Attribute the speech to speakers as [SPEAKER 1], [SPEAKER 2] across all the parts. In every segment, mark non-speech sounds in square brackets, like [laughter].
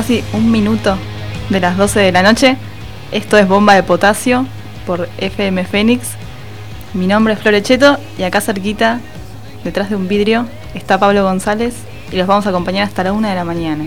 [SPEAKER 1] casi un minuto de las 12 de la noche. Esto es Bomba de Potasio por FM Fénix. Mi nombre es Florecheto y acá cerquita, detrás de un vidrio, está Pablo González y los vamos a acompañar hasta la una de la mañana.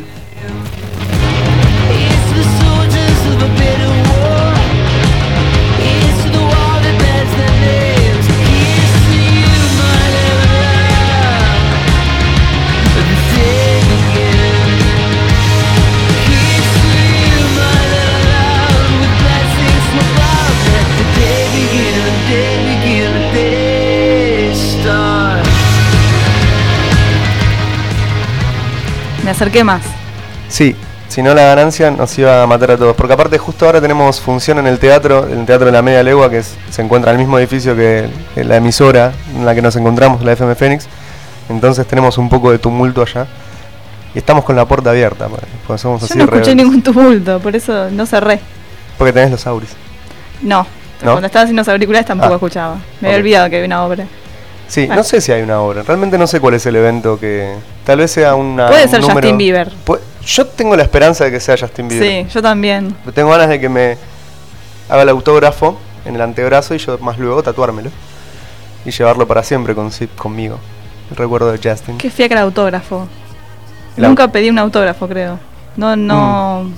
[SPEAKER 1] Me acerqué más.
[SPEAKER 2] Sí, si no la ganancia nos iba a matar a todos. Porque aparte justo ahora tenemos función en el teatro, en el Teatro de la Media Legua, que se encuentra en el mismo edificio que, la emisora en la que nos encontramos, la FM Fénix. Entonces tenemos un poco de tumulto allá. Y estamos con la puerta abierta.
[SPEAKER 1] Porque somos Yo no escuché ningún tumulto, por eso no cerré.
[SPEAKER 2] Porque tenés los auris.
[SPEAKER 1] No, cuando estaba haciendo los auriculares tampoco ah, escuchaba. Me había olvidado que había una obra.
[SPEAKER 2] Sí, no sé si hay una obra. Realmente no sé cuál es el evento que. Tal vez sea una.
[SPEAKER 1] Puede ser Justin Bieber.
[SPEAKER 2] Yo tengo la esperanza de que sea Justin Bieber.
[SPEAKER 1] Sí, yo también.
[SPEAKER 2] Tengo ganas de que me haga el autógrafo en el antebrazo y yo más luego tatuármelo. Y llevarlo para siempre con, conmigo. El recuerdo de Justin.
[SPEAKER 1] Qué fiaca el autógrafo. Nunca pedí un autógrafo, creo. No, no. Mm.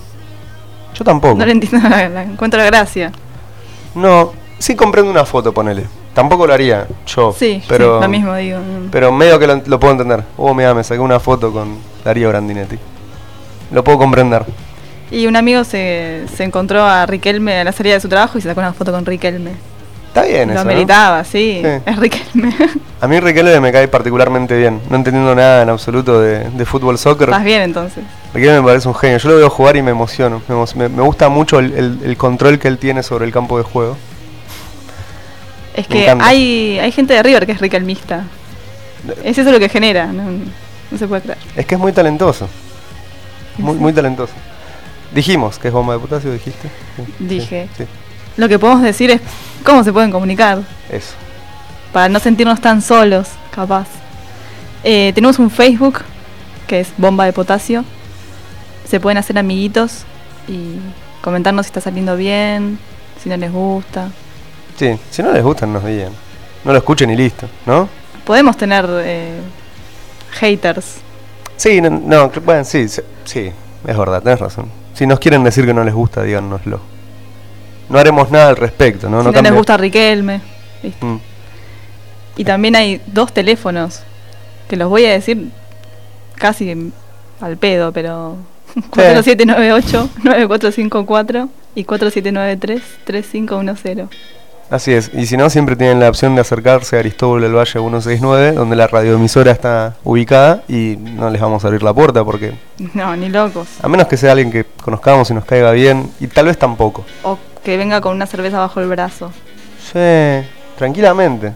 [SPEAKER 2] Yo tampoco.
[SPEAKER 1] No le entiendo [laughs] la, encuentro la gracia.
[SPEAKER 2] No, sí comprendo una foto, ponele. Tampoco lo haría yo.
[SPEAKER 1] Sí, pero, lo mismo digo.
[SPEAKER 2] Pero medio que lo, puedo entender. Oh, mira, me saqué una foto con Darío Grandinetti. Lo puedo comprender.
[SPEAKER 1] Y un amigo se, se encontró a Riquelme a la salida de su trabajo y se sacó una foto con Riquelme.
[SPEAKER 2] Está bien
[SPEAKER 1] Lo ameritaba, sí, Es Riquelme. [laughs]
[SPEAKER 2] A mí Riquelme me cae particularmente bien. No entendiendo nada en absoluto de, de fútbol, soccer.
[SPEAKER 1] Estás bien entonces.
[SPEAKER 2] Riquelme me parece un genio. Yo lo veo jugar y me emociono. Me, me, gusta mucho el, el control que él tiene sobre el campo de juego.
[SPEAKER 1] Es que hay, hay gente de River que es riquelmista. Es eso lo que genera, no, se puede creer.
[SPEAKER 2] Es que es muy talentoso. Muy, muy talentoso. Dijimos que es bomba de potasio, dijiste.
[SPEAKER 1] Dije. Lo que podemos decir es cómo se pueden comunicar.
[SPEAKER 2] Eso.
[SPEAKER 1] Para no sentirnos tan solos, capaz. Eh, tenemos un Facebook que es Bomba de Potasio. Se pueden hacer amiguitos y comentarnos si está saliendo bien, si no les gusta.
[SPEAKER 2] Sí, si no les gustan, nos digan. No lo escuchen y listo, ¿no?
[SPEAKER 1] Podemos tener eh, haters.
[SPEAKER 2] Sí, no, bueno, sí, sí, es verdad, tenés razón. Si nos quieren decir que no les gusta, díganoslo. No haremos nada al respecto, ¿no?
[SPEAKER 1] Si no, les gusta Riquelme. Mm. Y también hay dos teléfonos, que los voy a decir casi al pedo, pero [laughs] 4798-9454 y 4793-3510.
[SPEAKER 2] Así es, y si no, siempre tienen la opción de acercarse a Aristóbulo del Valle 169, donde la radioemisora está ubicada y no les vamos a abrir la puerta porque... [laughs]
[SPEAKER 1] No, ni locos.
[SPEAKER 2] A menos que sea alguien que conozcamos y nos caiga bien, y tal vez tampoco.
[SPEAKER 1] O que venga con una cerveza bajo el brazo.
[SPEAKER 2] Sí, tranquilamente.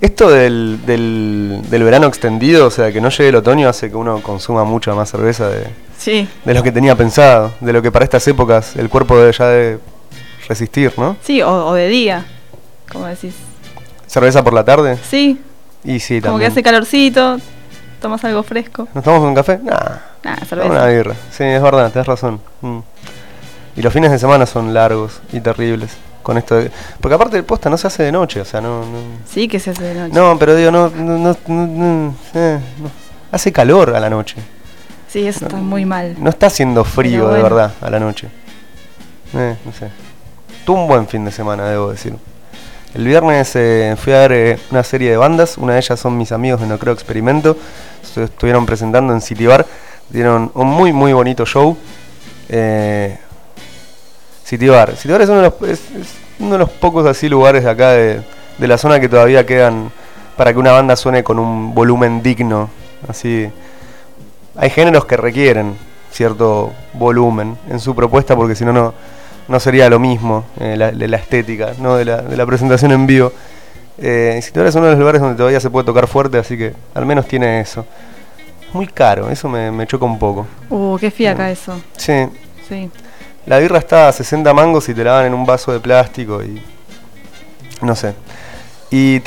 [SPEAKER 2] Esto del, del, verano extendido, o sea, que no llegue el otoño, hace que uno consuma mucha más cerveza de,
[SPEAKER 1] sí.
[SPEAKER 2] de lo que tenía pensado, de lo que para estas épocas el cuerpo debe ya de resistir, ¿no?
[SPEAKER 1] Sí, o de día. ¿Cómo decís?
[SPEAKER 2] ¿Cerveza por la tarde?
[SPEAKER 1] Sí.
[SPEAKER 2] Y sí,
[SPEAKER 1] Como que hace calorcito, tomas algo fresco.
[SPEAKER 2] ¿Nos tomamos un café? Nah.
[SPEAKER 1] Nah, cerveza.
[SPEAKER 2] Una birra. Sí, es verdad, tenés razón. Mm. Y los fines de semana son largos y terribles. Con esto Porque aparte el posta no se hace de noche, o sea, no,
[SPEAKER 1] Sí que se hace de noche.
[SPEAKER 2] No, pero digo, no... no, no, eh, Hace calor a la noche.
[SPEAKER 1] Sí, eso está muy mal.
[SPEAKER 2] No está haciendo frío de verdad a la noche. Eh, no sé. Tuvo un buen fin de semana, debo decir. El viernes eh, fui a ver eh, una serie de bandas, una de ellas son mis amigos de No Creo Experimento, estuvieron presentando en City Bar, dieron un muy muy bonito show. Eh, City Bar, City Bar es uno, de los, uno de los pocos así lugares de acá de, de la zona que todavía quedan para que una banda suene con un volumen digno, así. Hay géneros que requieren cierto volumen en su propuesta porque si no, no no sería lo mismo eh, la, de la estética, ¿no? de, la, de la presentación en vivo. Eh, es uno de los lugares donde todavía se puede tocar fuerte, así que al menos tiene eso. Muy caro, eso me, me choca un poco.
[SPEAKER 1] Uh, qué fiaca eso.
[SPEAKER 2] Sí. Sí. La birra está a 60 mangos y te la dan en un vaso de plástico y. No sé. Y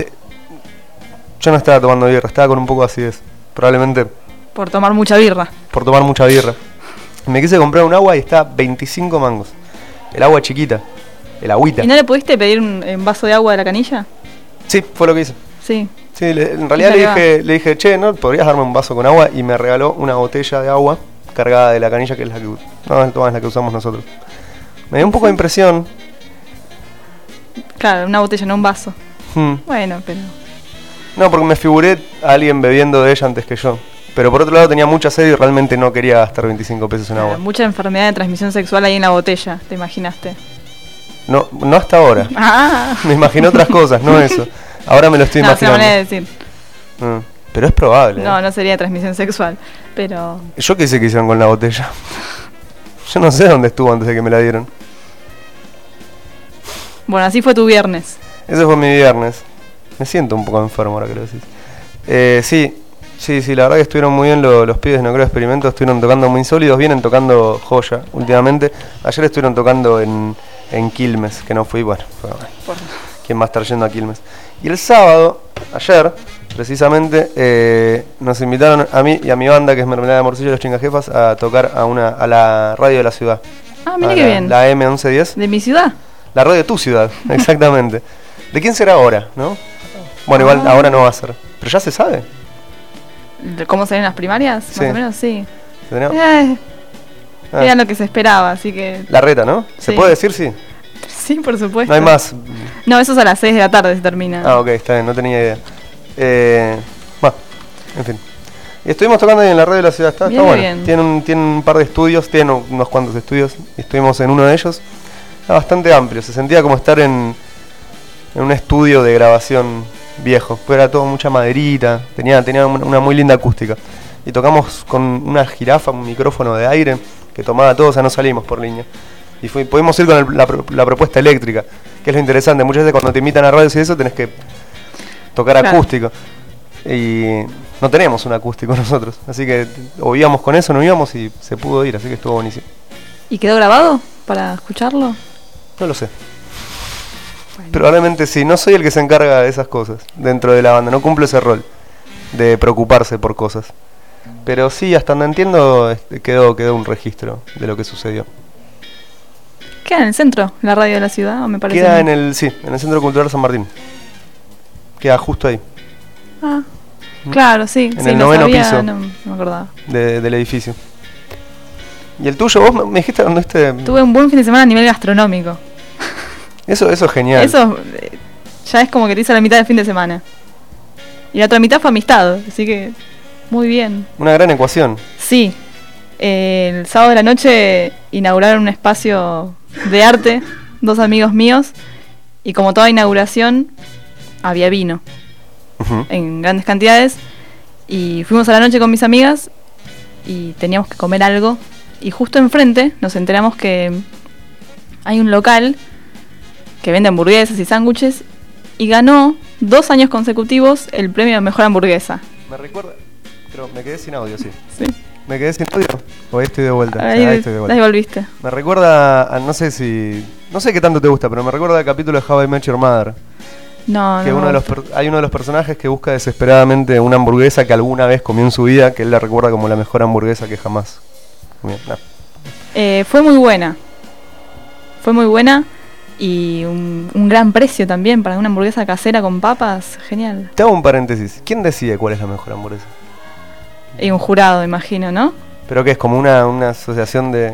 [SPEAKER 2] yo no estaba tomando birra, estaba con un poco de acidez. Probablemente.
[SPEAKER 1] Por tomar mucha birra.
[SPEAKER 2] Por tomar mucha birra. Me quise comprar un agua y está 25 mangos. El agua chiquita, el agüita.
[SPEAKER 1] ¿Y no le pudiste pedir un, un vaso de agua de la canilla?
[SPEAKER 2] Sí, fue lo que hice.
[SPEAKER 1] Sí.
[SPEAKER 2] Sí, le- en realidad le dije, le dije, che, ¿no? ¿Podrías darme un vaso con agua? Y me regaló una botella de agua cargada de la canilla, que es la que, no, es la que usamos nosotros. Me dio un poco de impresión.
[SPEAKER 1] Claro, una botella, no un vaso.
[SPEAKER 2] Hmm.
[SPEAKER 1] Bueno, pero.
[SPEAKER 2] No, porque me figuré a alguien bebiendo de ella antes que yo. Pero por otro lado tenía mucha sed y realmente no quería gastar 25 pesos en agua.
[SPEAKER 1] mucha enfermedad de transmisión sexual ahí en la botella, ¿te imaginaste?
[SPEAKER 2] No, no hasta ahora. [laughs]
[SPEAKER 1] Ah.
[SPEAKER 2] Me imaginé otras cosas, no [laughs] eso. Ahora me lo estoy
[SPEAKER 1] no,
[SPEAKER 2] imaginando.
[SPEAKER 1] manera de decir.
[SPEAKER 2] Mm. Pero es probable.
[SPEAKER 1] No,
[SPEAKER 2] ¿eh?
[SPEAKER 1] no sería transmisión sexual. Pero.
[SPEAKER 2] Yo qué sé qué hicieron con la botella. Yo no sé dónde estuvo antes de que me la dieron.
[SPEAKER 1] Bueno, así fue tu viernes.
[SPEAKER 2] Ese fue mi viernes. Me siento un poco enfermo ahora que lo decís. Eh, sí, sí, sí, la verdad que estuvieron muy bien lo- los pibes de No Creo Experimento, estuvieron tocando muy sólidos, vienen tocando joya últimamente. Ayer estuvieron tocando en, en Quilmes, que no fui, bueno, fue- ¿quién va a estar yendo a Quilmes? Y el sábado, ayer, precisamente, eh, nos invitaron a mí y a mi banda, que es Mermelada de Morcillo y los Chingajefas, a tocar a, una, a la radio de la ciudad.
[SPEAKER 1] Ah, mira qué
[SPEAKER 2] la-
[SPEAKER 1] bien.
[SPEAKER 2] La M1110.
[SPEAKER 1] De mi ciudad.
[SPEAKER 2] La radio de tu ciudad, [laughs] exactamente. ¿De quién será ahora, no? Bueno, igual
[SPEAKER 1] Ah.
[SPEAKER 2] ahora no va a ser. Pero ya se sabe.
[SPEAKER 1] ¿De ¿Cómo salieron las primarias?
[SPEAKER 2] Sí.
[SPEAKER 1] Más o menos, sí. Eh,
[SPEAKER 2] Ah,
[SPEAKER 1] Era lo que se esperaba, así que.
[SPEAKER 2] La reta, ¿no? ¿Se
[SPEAKER 1] Sí.
[SPEAKER 2] puede decir sí?
[SPEAKER 1] Sí, por supuesto.
[SPEAKER 2] No hay más.
[SPEAKER 1] No, eso es a las 6 de la tarde se termina.
[SPEAKER 2] Ah, ok, está bien, no tenía idea. Eh, bueno, en fin. Estuvimos tocando ahí en la radio de la ciudad, está, está
[SPEAKER 1] Bien,
[SPEAKER 2] bueno.
[SPEAKER 1] bien.
[SPEAKER 2] Tiene un, tiene un par de estudios, tiene un- unos cuantos estudios. Estuvimos en uno de ellos. Está bastante amplio, se sentía como estar en, en un estudio de grabación viejo. Pero era todo mucha maderita, tenía, tenía una muy linda acústica. Y tocamos con una jirafa, un micrófono de aire que tomaba todo, o sea, no salimos por línea. Y pudimos ir con el- la, la propuesta eléctrica, que es lo interesante. Muchas veces cuando te invitan a radios y eso tenés que tocar
[SPEAKER 1] Claro.
[SPEAKER 2] acústico. Y no tenemos un acústico [laughs] nosotros. Así que o íbamos con eso, no íbamos y se pudo ir, así que estuvo buenísimo.
[SPEAKER 1] ¿Y quedó grabado para escucharlo?
[SPEAKER 2] No lo sé. Probablemente sí, no soy el que se encarga de esas cosas dentro de la banda, no cumplo ese rol de preocuparse por cosas. Pero sí, hasta donde entiendo, este, quedó, quedó un registro de lo que sucedió.
[SPEAKER 1] Queda en el centro, la radio de la ciudad, o me parece.
[SPEAKER 2] Queda en el, sí, en el Centro Cultural San Martín. Queda justo ahí,
[SPEAKER 1] Ah, claro, sí.
[SPEAKER 2] En
[SPEAKER 1] sí,
[SPEAKER 2] el noveno
[SPEAKER 1] sabía,
[SPEAKER 2] piso.
[SPEAKER 1] No, me acordaba.
[SPEAKER 2] de- del edificio. ¿Y el tuyo? ¿Vos me- me dijiste dónde este?
[SPEAKER 1] Tuve un buen fin de semana a nivel gastronómico.
[SPEAKER 2] Eso, eso es genial.
[SPEAKER 1] Eso eh, ya es como que te hizo la mitad del fin de semana. Y la otra mitad fue amistad, así que muy bien.
[SPEAKER 2] Una gran ecuación.
[SPEAKER 1] Sí, eh, el sábado de la noche inauguraron un espacio de arte, dos amigos míos, y como toda inauguración, había vino en grandes cantidades. Y fuimos a la noche con mis amigas y teníamos que comer algo. Y justo enfrente nos enteramos que hay un local que vende hamburguesas y sándwiches y ganó dos años consecutivos el premio de mejor hamburguesa.
[SPEAKER 2] Me recuerda. Pero me quedé sin audio, sí.
[SPEAKER 1] Sí.
[SPEAKER 2] ¿Me quedé sin audio? ¿O ahí estoy de vuelta?
[SPEAKER 1] Ahí,
[SPEAKER 2] Ah, ahí estoy de vuelta.
[SPEAKER 1] ahí volviste.
[SPEAKER 2] Me recuerda, a- no sé si, no sé qué tanto te gusta, pero me recuerda al capítulo de How I Met Your Mother,
[SPEAKER 1] No,
[SPEAKER 2] que
[SPEAKER 1] no.
[SPEAKER 2] uno de los hay uno de los personajes que busca desesperadamente una hamburguesa que alguna vez comió en su vida, que él la recuerda como la mejor hamburguesa que jamás comió. Nah.
[SPEAKER 1] Eh, fue muy buena. Fue muy buena y un, un gran precio también para una hamburguesa casera con papas. Genial.
[SPEAKER 2] Te hago un paréntesis. ¿Quién decide cuál es la mejor hamburguesa?
[SPEAKER 1] Y un jurado, imagino, ¿no?
[SPEAKER 2] Pero que es como una, una asociación de... de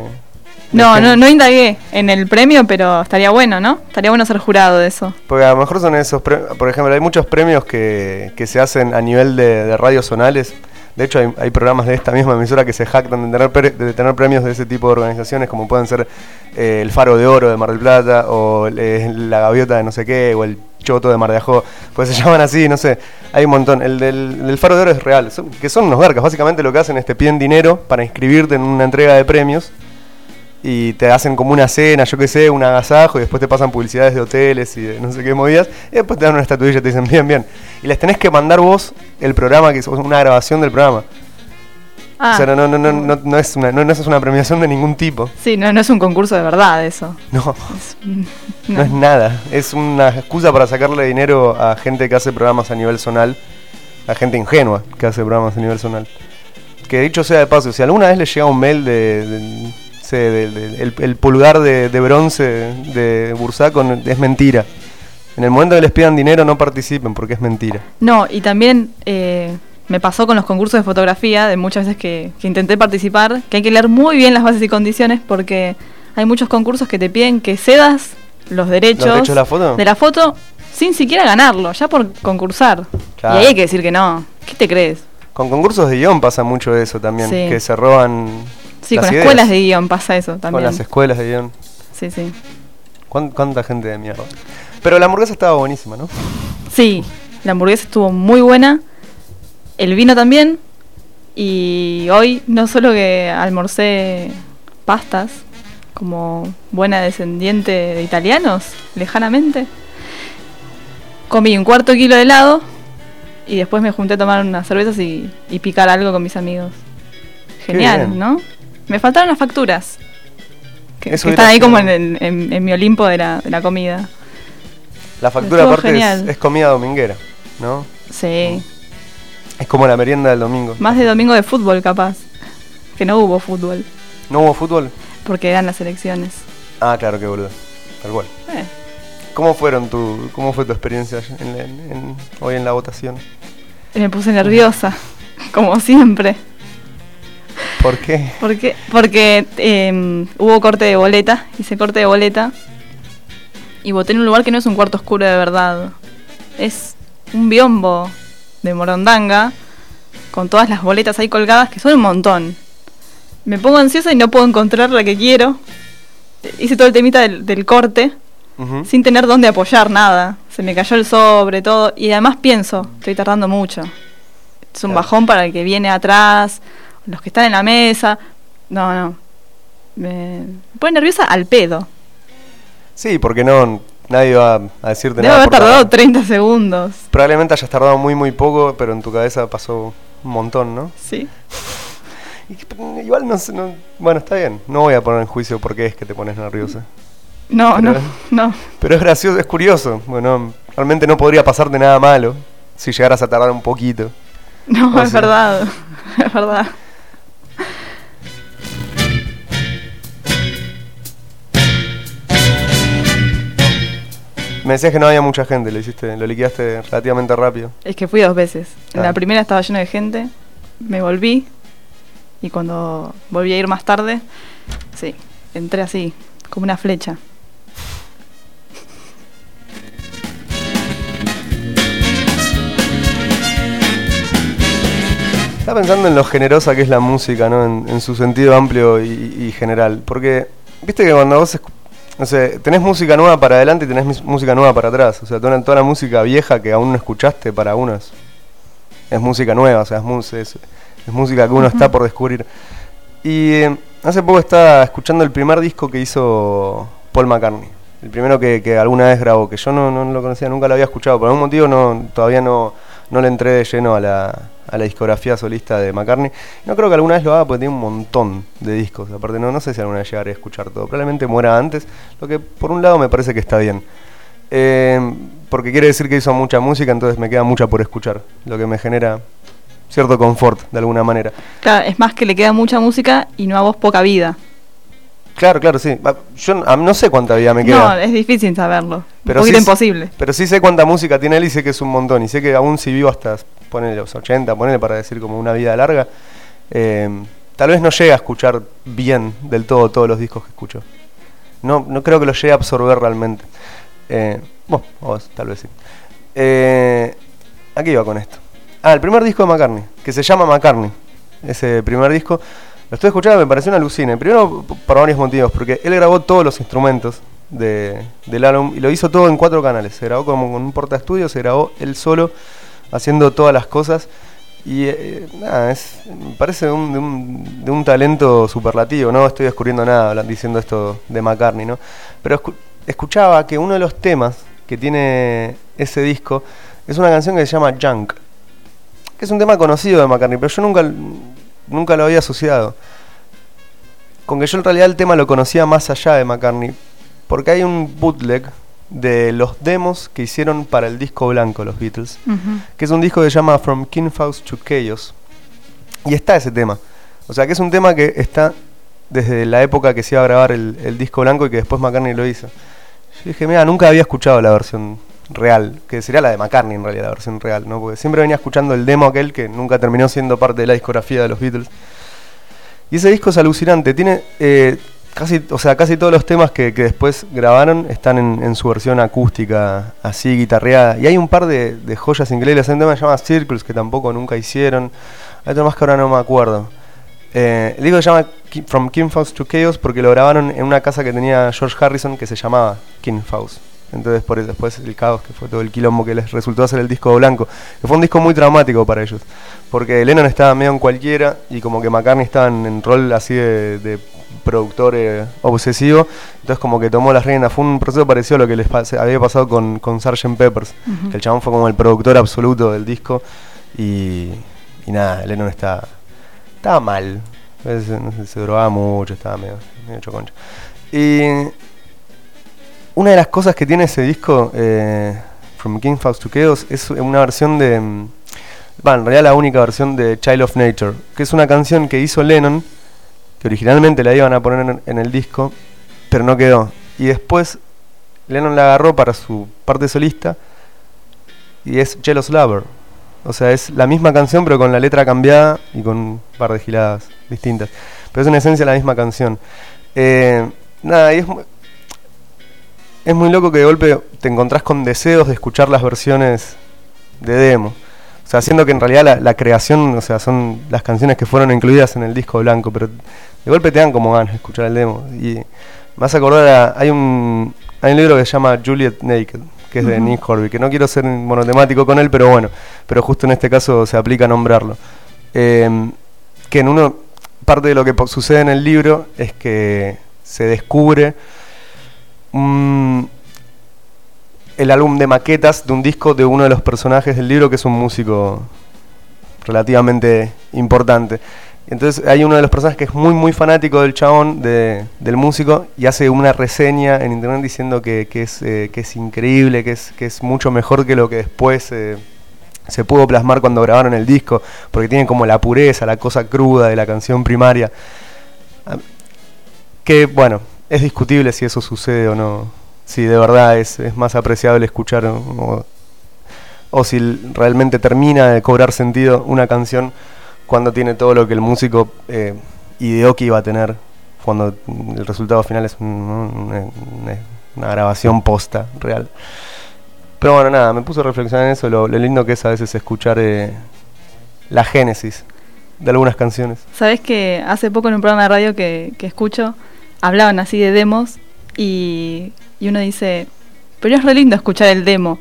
[SPEAKER 1] No,
[SPEAKER 2] gente-
[SPEAKER 1] no, no indagué en el premio, pero estaría bueno, ¿no? Estaría bueno ser jurado de eso.
[SPEAKER 2] Porque a lo mejor son esos, pre- por ejemplo, hay muchos premios que, que se hacen a nivel de, de radios zonales. De hecho, hay, programas de esta misma emisora que se jactan de tener, de tener premios de ese tipo de organizaciones, como pueden ser eh, el Faro de Oro de Mar del Plata, o eh, la Gaviota de no sé qué, o el Choto de Mar de Ajó. Pues se [laughs] llaman así, no sé. Hay un montón. El del, Faro de Oro es real, que son unos garcas. Básicamente lo que hacen es te piden dinero para inscribirte en una entrega de premios y te hacen como una cena, yo qué sé, un agasajo, y después te pasan publicidades de hoteles y de no sé qué movidas, y después te dan una estatuilla y te dicen, bien, bien. Y les tenés que mandar vos el programa, que es una grabación del programa.
[SPEAKER 1] Ah,
[SPEAKER 2] O sea, no, no, no, no, no, no es una, no, no es una premiación de ningún tipo.
[SPEAKER 1] sí, no, no es un concurso de verdad eso.
[SPEAKER 2] No,
[SPEAKER 1] Es-
[SPEAKER 2] no,
[SPEAKER 1] no.
[SPEAKER 2] es nada. Es una excusa para sacarle dinero a gente que hace programas a nivel zonal, a gente ingenua que hace programas a nivel zonal. que dicho sea de paso, si alguna vez le llega un mail de, el, pulgar de, bronce de Bursaco, es mentira. En el momento que les pidan dinero no participen porque es mentira.
[SPEAKER 1] No, y también eh, me pasó con los concursos de fotografía, de muchas veces que, intenté participar, que hay que leer muy bien las bases y condiciones porque hay muchos concursos que te piden que cedas los derechos,
[SPEAKER 2] de, la foto?
[SPEAKER 1] de la foto sin siquiera ganarlo, ya por concursar. Y ahí hay que decir que no. ¿Qué te crees?
[SPEAKER 2] Con concursos de guion pasa mucho eso también, que se roban.
[SPEAKER 1] Sí, con escuelas de guion pasa eso también.
[SPEAKER 2] Con las escuelas de guion.
[SPEAKER 1] Sí, sí.
[SPEAKER 2] ¿Cuánta gente de mierda? Pero la hamburguesa estaba buenísima, ¿no?
[SPEAKER 1] Sí, la hamburguesa estuvo muy buena. El vino también. Y hoy no solo que almorcé pastas, como buena descendiente de italianos, lejanamente, comí un cuarto kilo de helado y después me junté a tomar unas cervezas y, picar algo con mis amigos. Genial, ¿no? Me faltaron las facturas. Que, están ahí como en, mi Olimpo de la, de la comida.
[SPEAKER 2] La factura aparte es, comida dominguera, ¿no?
[SPEAKER 1] Sí.
[SPEAKER 2] Es como la merienda del domingo.
[SPEAKER 1] Más de domingo de fútbol, capaz. Que no hubo fútbol.
[SPEAKER 2] ¿No hubo fútbol?
[SPEAKER 1] Porque eran las elecciones.
[SPEAKER 2] Ah, claro, qué boludo. Tal cual. Eh. ¿Cómo fueron tu, cómo fue tu experiencia hoy en la votación?
[SPEAKER 1] Me puse nerviosa, [laughs] como siempre.
[SPEAKER 2] ¿Por qué?
[SPEAKER 1] Porque, porque em, hubo corte de boleta, hice corte de boleta y voté en un lugar que no es un cuarto oscuro de verdad. Es un biombo de Morondanga con todas las boletas ahí colgadas, que son un montón. Me pongo ansiosa y no puedo encontrar la que quiero. Hice todo el temita del corte sin tener dónde apoyar nada. Se me cayó el sobre, todo. Y además pienso, estoy tardando mucho. Es un bajón para el que viene atrás, los que están en la mesa. No, no. Me, pone nerviosa al pedo.
[SPEAKER 2] Sí, porque no, nadie va a decirte
[SPEAKER 1] Debe
[SPEAKER 2] nada.
[SPEAKER 1] haber tardado 30 segundos.
[SPEAKER 2] Probablemente hayas tardado muy, muy poco, pero en tu cabeza pasó un montón, ¿no?
[SPEAKER 1] Sí. [laughs]
[SPEAKER 2] igual no, no, Bueno, está bien. No voy a poner en juicio por qué es que te pones nerviosa.
[SPEAKER 1] No, no, [laughs] no.
[SPEAKER 2] Pero es gracioso, es curioso. Bueno, realmente no podría pasarte nada malo si llegaras a tardar un poquito.
[SPEAKER 1] No, [laughs] es verdad, es verdad.
[SPEAKER 2] Me decías que no había mucha gente, lo hiciste, lo liquidaste relativamente rápido.
[SPEAKER 1] Es que fui dos veces. En la primera estaba lleno de gente, me volví y cuando volví a ir más tarde, sí, entré así, como una flecha.
[SPEAKER 2] Estaba pensando en lo generosa que es la música, ¿no? En, su sentido amplio y, general. Porque, viste que cuando vos no sé, tenés música nueva para adelante y tenés música nueva para atrás. O sea, toda, toda la música vieja que aún no escuchaste para unos es música nueva, o sea, es, es, música que uno está por descubrir. Y eh, hace poco estaba escuchando el primer disco que hizo Paul McCartney. El primero que, alguna vez grabó, que yo no, no, lo conocía, nunca lo había escuchado. Por algún motivo no, todavía no, no le entré de lleno a la, a la discografía solista de McCartney. No creo que alguna vez lo haga porque tiene un montón de discos. Aparte, no, no sé si alguna vez llegaré a escuchar todo. Probablemente muera antes, lo que por un lado me parece que está bien. Eh, porque quiere decir que hizo mucha música, entonces me queda mucha por escuchar, lo que me genera cierto confort de alguna manera.
[SPEAKER 1] Claro, es más que le queda mucha música y no a vos poca vida.
[SPEAKER 2] Claro, claro, sí. Yo no sé cuánta vida me queda.
[SPEAKER 1] No, es difícil saberlo. Pero un imposible.
[SPEAKER 2] Pero sí sé cuánta música tiene él y sé que es un montón. Y sé que aún si vivo hasta, ponele los 80, ponele para decir como una vida larga, eh, tal vez no llegue a escuchar bien del todo todos los discos que escucho. No, no creo que lo llegue a absorber realmente. Eh, bueno, tal vez sí. Eh, aquí iba con esto. Ah, el primer disco de McCartney, que se llama McCartney. Ese primer disco lo estoy escuchando, me pareció una alucina. Primero por varios motivos, porque él grabó todos los instrumentos de, del álbum y lo hizo todo en cuatro canales. Se grabó como con un porta estudio, se grabó él solo haciendo todas las cosas. Y eh, nada, es, parece un, de, un, talento superlativo, no estoy descubriendo nada diciendo esto de McCartney, ¿no? Pero escuchaba que uno de los temas que tiene ese disco es una canción que se llama Junk, que es un tema conocido de McCartney, pero yo nunca nunca lo había asociado. Con que yo en realidad el tema lo conocía más allá de McCartney. Porque hay un bootleg de los demos que hicieron para el disco blanco los Beatles. Que es un disco que se llama From King Faust to Chaos. Y está ese tema. O sea que es un tema que está desde la época que se iba a grabar el, disco blanco y que después McCartney lo hizo. Yo dije, mira, nunca había escuchado la versión real, que sería la de McCartney en realidad, la versión real, ¿no? Porque siempre venía escuchando el demo aquel que nunca terminó siendo parte de la discografía de los Beatles. Y ese disco es alucinante, tiene eh, casi, o sea, casi todos los temas que, después grabaron están en, su versión acústica, así guitarreada. Y hay un par de, joyas increíbles. Hay un tema que se llama Circles que tampoco nunca hicieron. Hay otro más que ahora no me acuerdo. Eh, el disco se llama From King Faust to Chaos porque lo grabaron en una casa que tenía George Harrison que se llamaba King Faust. Entonces, por después el caos, que fue todo el quilombo que les resultó hacer el disco blanco. Que fue un disco muy traumático para ellos. Porque Lennon estaba medio en cualquiera y como que McCartney estaba en, rol así de productor eh, obsesivo, entonces como que tomó las riendas. Fue un proceso parecido a lo que les había pasado con, con Sgt. Peppers, que el chabón fue como el productor absoluto del disco y, y nada, Lennon está, estaba mal, se drogaba mucho, estaba medio, medio choconcho. Y una de las cosas que tiene ese disco, eh, From King Faust to Chaos, es una versión de... Bueno, en realidad la única versión de Child of Nature, que es una canción que hizo Lennon que originalmente la iban a poner en, el disco, pero no quedó. Y después Lennon la agarró para su parte solista y es Jealous Lover. O sea, es la misma canción pero con la letra cambiada y con un par de giladas distintas. Pero es en esencia la misma canción. Eh, nada, y es, es muy loco que de golpe te encontrás con deseos de escuchar las versiones de demo. O sea, haciendo que en realidad la, creación, o sea, son las canciones que fueron incluidas en el disco blanco, pero de golpe te dan como ganas de escuchar el demo. Y me vas a acordar, hay, un, hay un libro que se llama Juliet Naked, que es de Nick Horby, que no quiero ser monotemático con él, pero bueno, pero justo en este caso se aplica a nombrarlo. Em, que en uno, parte de lo que sucede en el libro es que se descubre el álbum de maquetas de un disco de uno de los personajes del libro que es un músico relativamente importante. Entonces hay uno de los personajes que es muy muy fanático del chabón, del músico, y hace una reseña en internet diciendo que, es, eh, que es increíble, que es, que es mucho mejor que lo que después eh, se pudo plasmar cuando grabaron el disco, porque tiene como la pureza, la cosa cruda de la canción primaria. Ah, que bueno, es discutible si eso sucede o no, si de verdad es, es más apreciable escuchar o, o si realmente termina de cobrar sentido una canción cuando tiene todo lo que el músico ideó que iba a tener cuando el resultado final es una, grabación posta real. Pero bueno, nada, me puse a reflexionar en eso, lo, lindo que es a veces escuchar eh, la génesis de algunas canciones.
[SPEAKER 1] Sabes que hace poco en un programa de radio que, escucho, hablaban así de demos y, y uno dice, pero es re lindo escuchar el demo.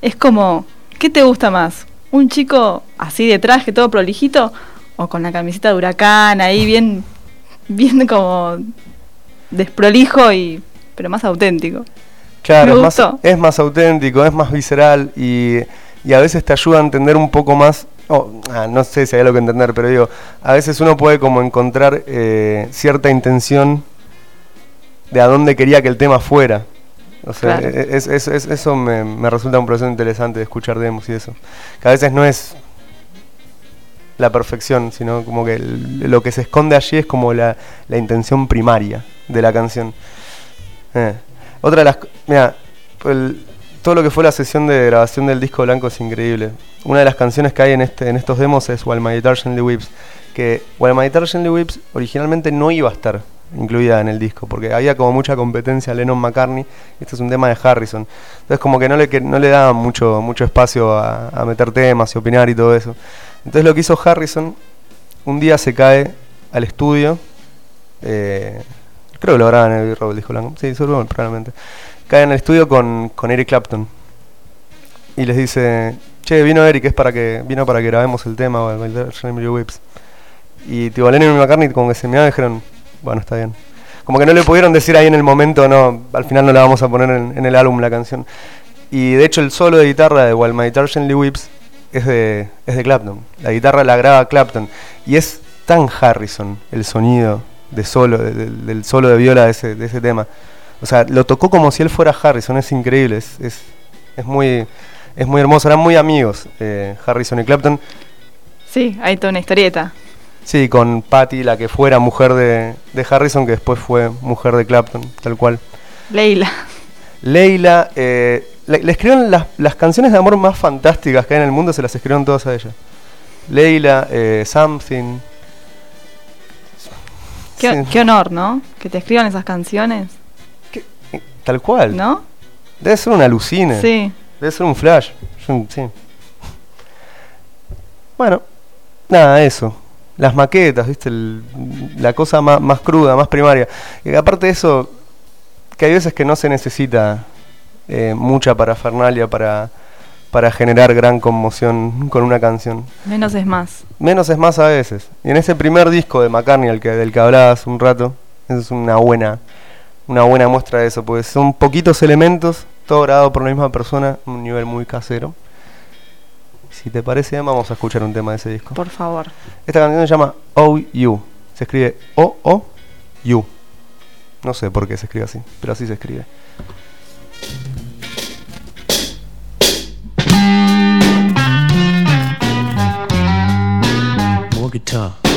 [SPEAKER 1] Es como, ¿qué te gusta más? ¿Un chico así de traje, todo prolijito? o con la camiseta de huracán ahí bien, bien como desprolijo y pero más auténtico.
[SPEAKER 2] Claro, es más, es más, auténtico, es más visceral y, y, a veces te ayuda a entender un poco más, ah, no sé si hay algo que entender, pero digo, a veces uno puede como encontrar eh, cierta intención de a dónde quería que el tema fuera. O sea, es, eso me, me resulta un proceso interesante de escuchar demos y eso. Que a veces no es la perfección, sino como que lo que se esconde allí es como la, intención primaria de la canción. Eh. Otra de las... Mira, todo lo que fue la sesión de grabación del disco blanco es increíble. Una de las canciones que hay en, este, en estos demos es While My Guitar Gently Whips, que While My Guitar Gently Whips originalmente no iba a estar incluida en el disco, porque había como mucha competencia a Lennon McCartney, este es un tema de Harrison. Entonces como que no le, que, no le daba mucho, mucho espacio a, a meter temas y opinar y todo eso. Entonces lo que hizo Harrison, un día se cae al estudio, eh, creo que lo graban el Robert dijo Lang, sí, seguro, probablemente. Cae en el estudio con, con Eric Clapton y les dice, che, vino Eric, es para que, vino para que grabemos el tema, o el Whips. Y tío Lennon y McCartney como que se miraron y dijeron, bueno, está bien. Como que no le pudieron decir ahí en el momento, no, al final no la vamos a poner en, el álbum la canción. Y de hecho el solo de guitarra de While My Gently Whips es de, es de Clapton. La guitarra la graba Clapton. Y es tan Harrison el sonido de solo, del solo de viola de ese, de ese tema. O sea, lo tocó como si él fuera Harrison, es increíble, es, es, es muy, es muy hermoso. Eran muy amigos, eh, Harrison y Clapton.
[SPEAKER 1] Sí, hay toda una historieta.
[SPEAKER 3] Sí, con Patty, la que fuera mujer de, de Harrison, que después fue mujer de Clapton, tal cual.
[SPEAKER 1] Leila.
[SPEAKER 3] Leila, eh, le, escribieron las, las, canciones de amor más fantásticas que hay en el mundo, se las escribieron todas a ella. Leila, eh, Something.
[SPEAKER 1] Qué, honor, ¿no? Que te escriban esas canciones.
[SPEAKER 3] Tal cual.
[SPEAKER 1] ¿No?
[SPEAKER 3] Debe ser una alucine.
[SPEAKER 1] Sí.
[SPEAKER 3] Debe ser un flash. Sí. Bueno, nada, eso. Las maquetas, ¿viste? la cosa más, más, cruda, más primaria. Y aparte de eso, que hay veces que no se necesita eh, mucha parafernalia para, para generar gran conmoción con una canción.
[SPEAKER 1] Menos es más.
[SPEAKER 3] Menos es más a veces. Y en ese primer disco de McCartney, el que, del que hablabas un rato, eso es una buena, una buena muestra de eso, porque son poquitos elementos, todo grabado por la misma persona, un nivel muy casero. Si te parece, vamos a escuchar un tema de ese disco.
[SPEAKER 1] Por favor.
[SPEAKER 3] Esta canción se llama Oh You. Se escribe O-O-U. No sé por qué se escribe así, pero así se escribe. More guitar.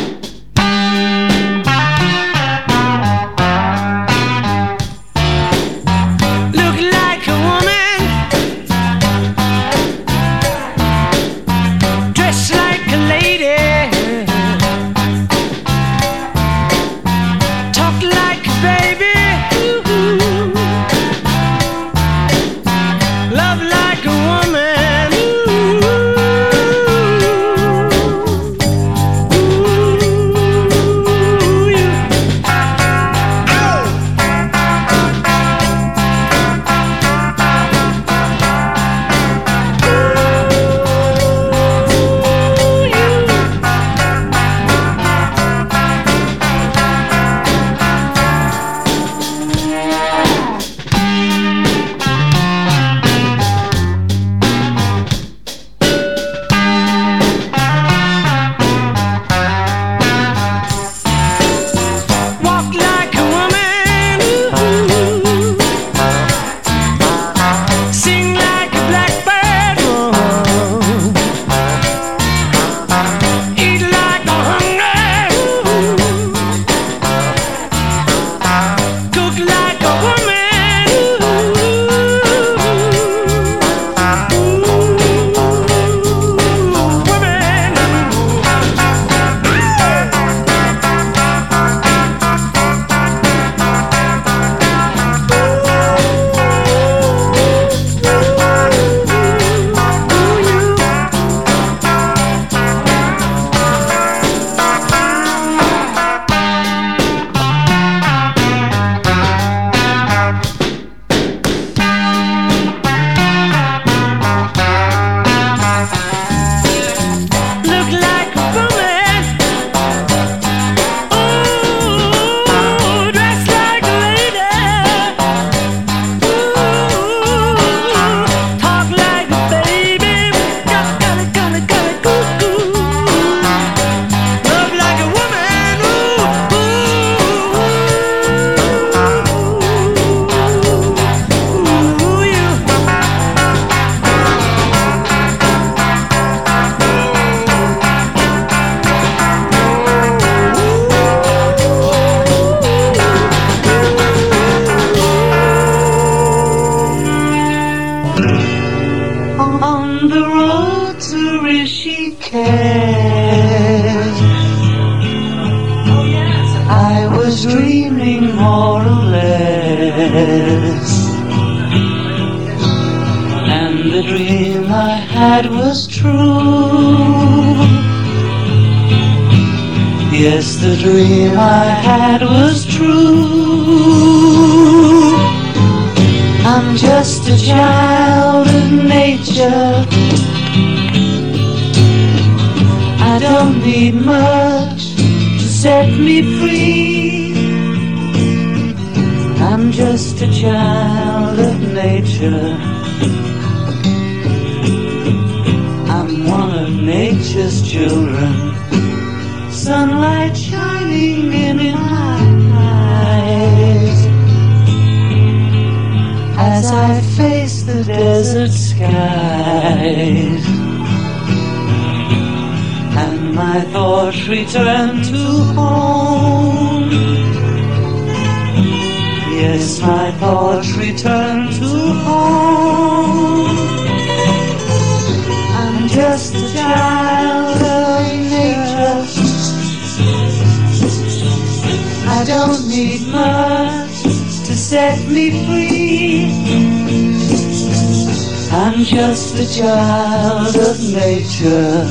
[SPEAKER 3] Don't need much to set me free. I'm just a child of nature.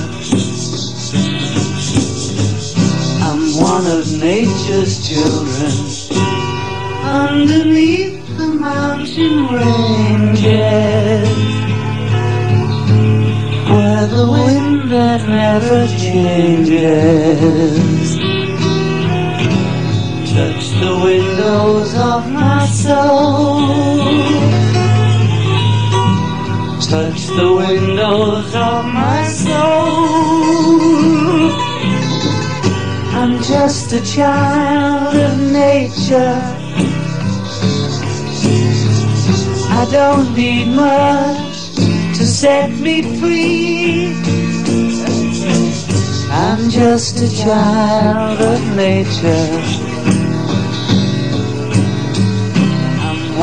[SPEAKER 3] I'm one of nature's children. Underneath the mountain ranges, where the wind that never changes the windows of my soul. Touch the windows of my soul. I'm just a child of nature. I don't need much to set me free. I'm just a child of nature.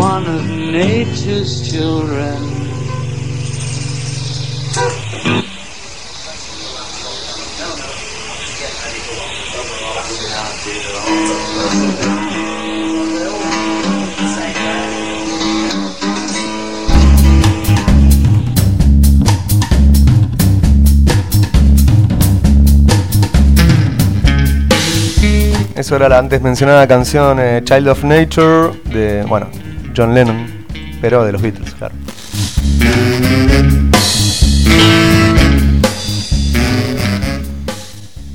[SPEAKER 3] One of nature's children.
[SPEAKER 2] Eso era la antes mencionada canción eh, Child of Nature de, bueno, John Lennon, pero de los Beatles, claro.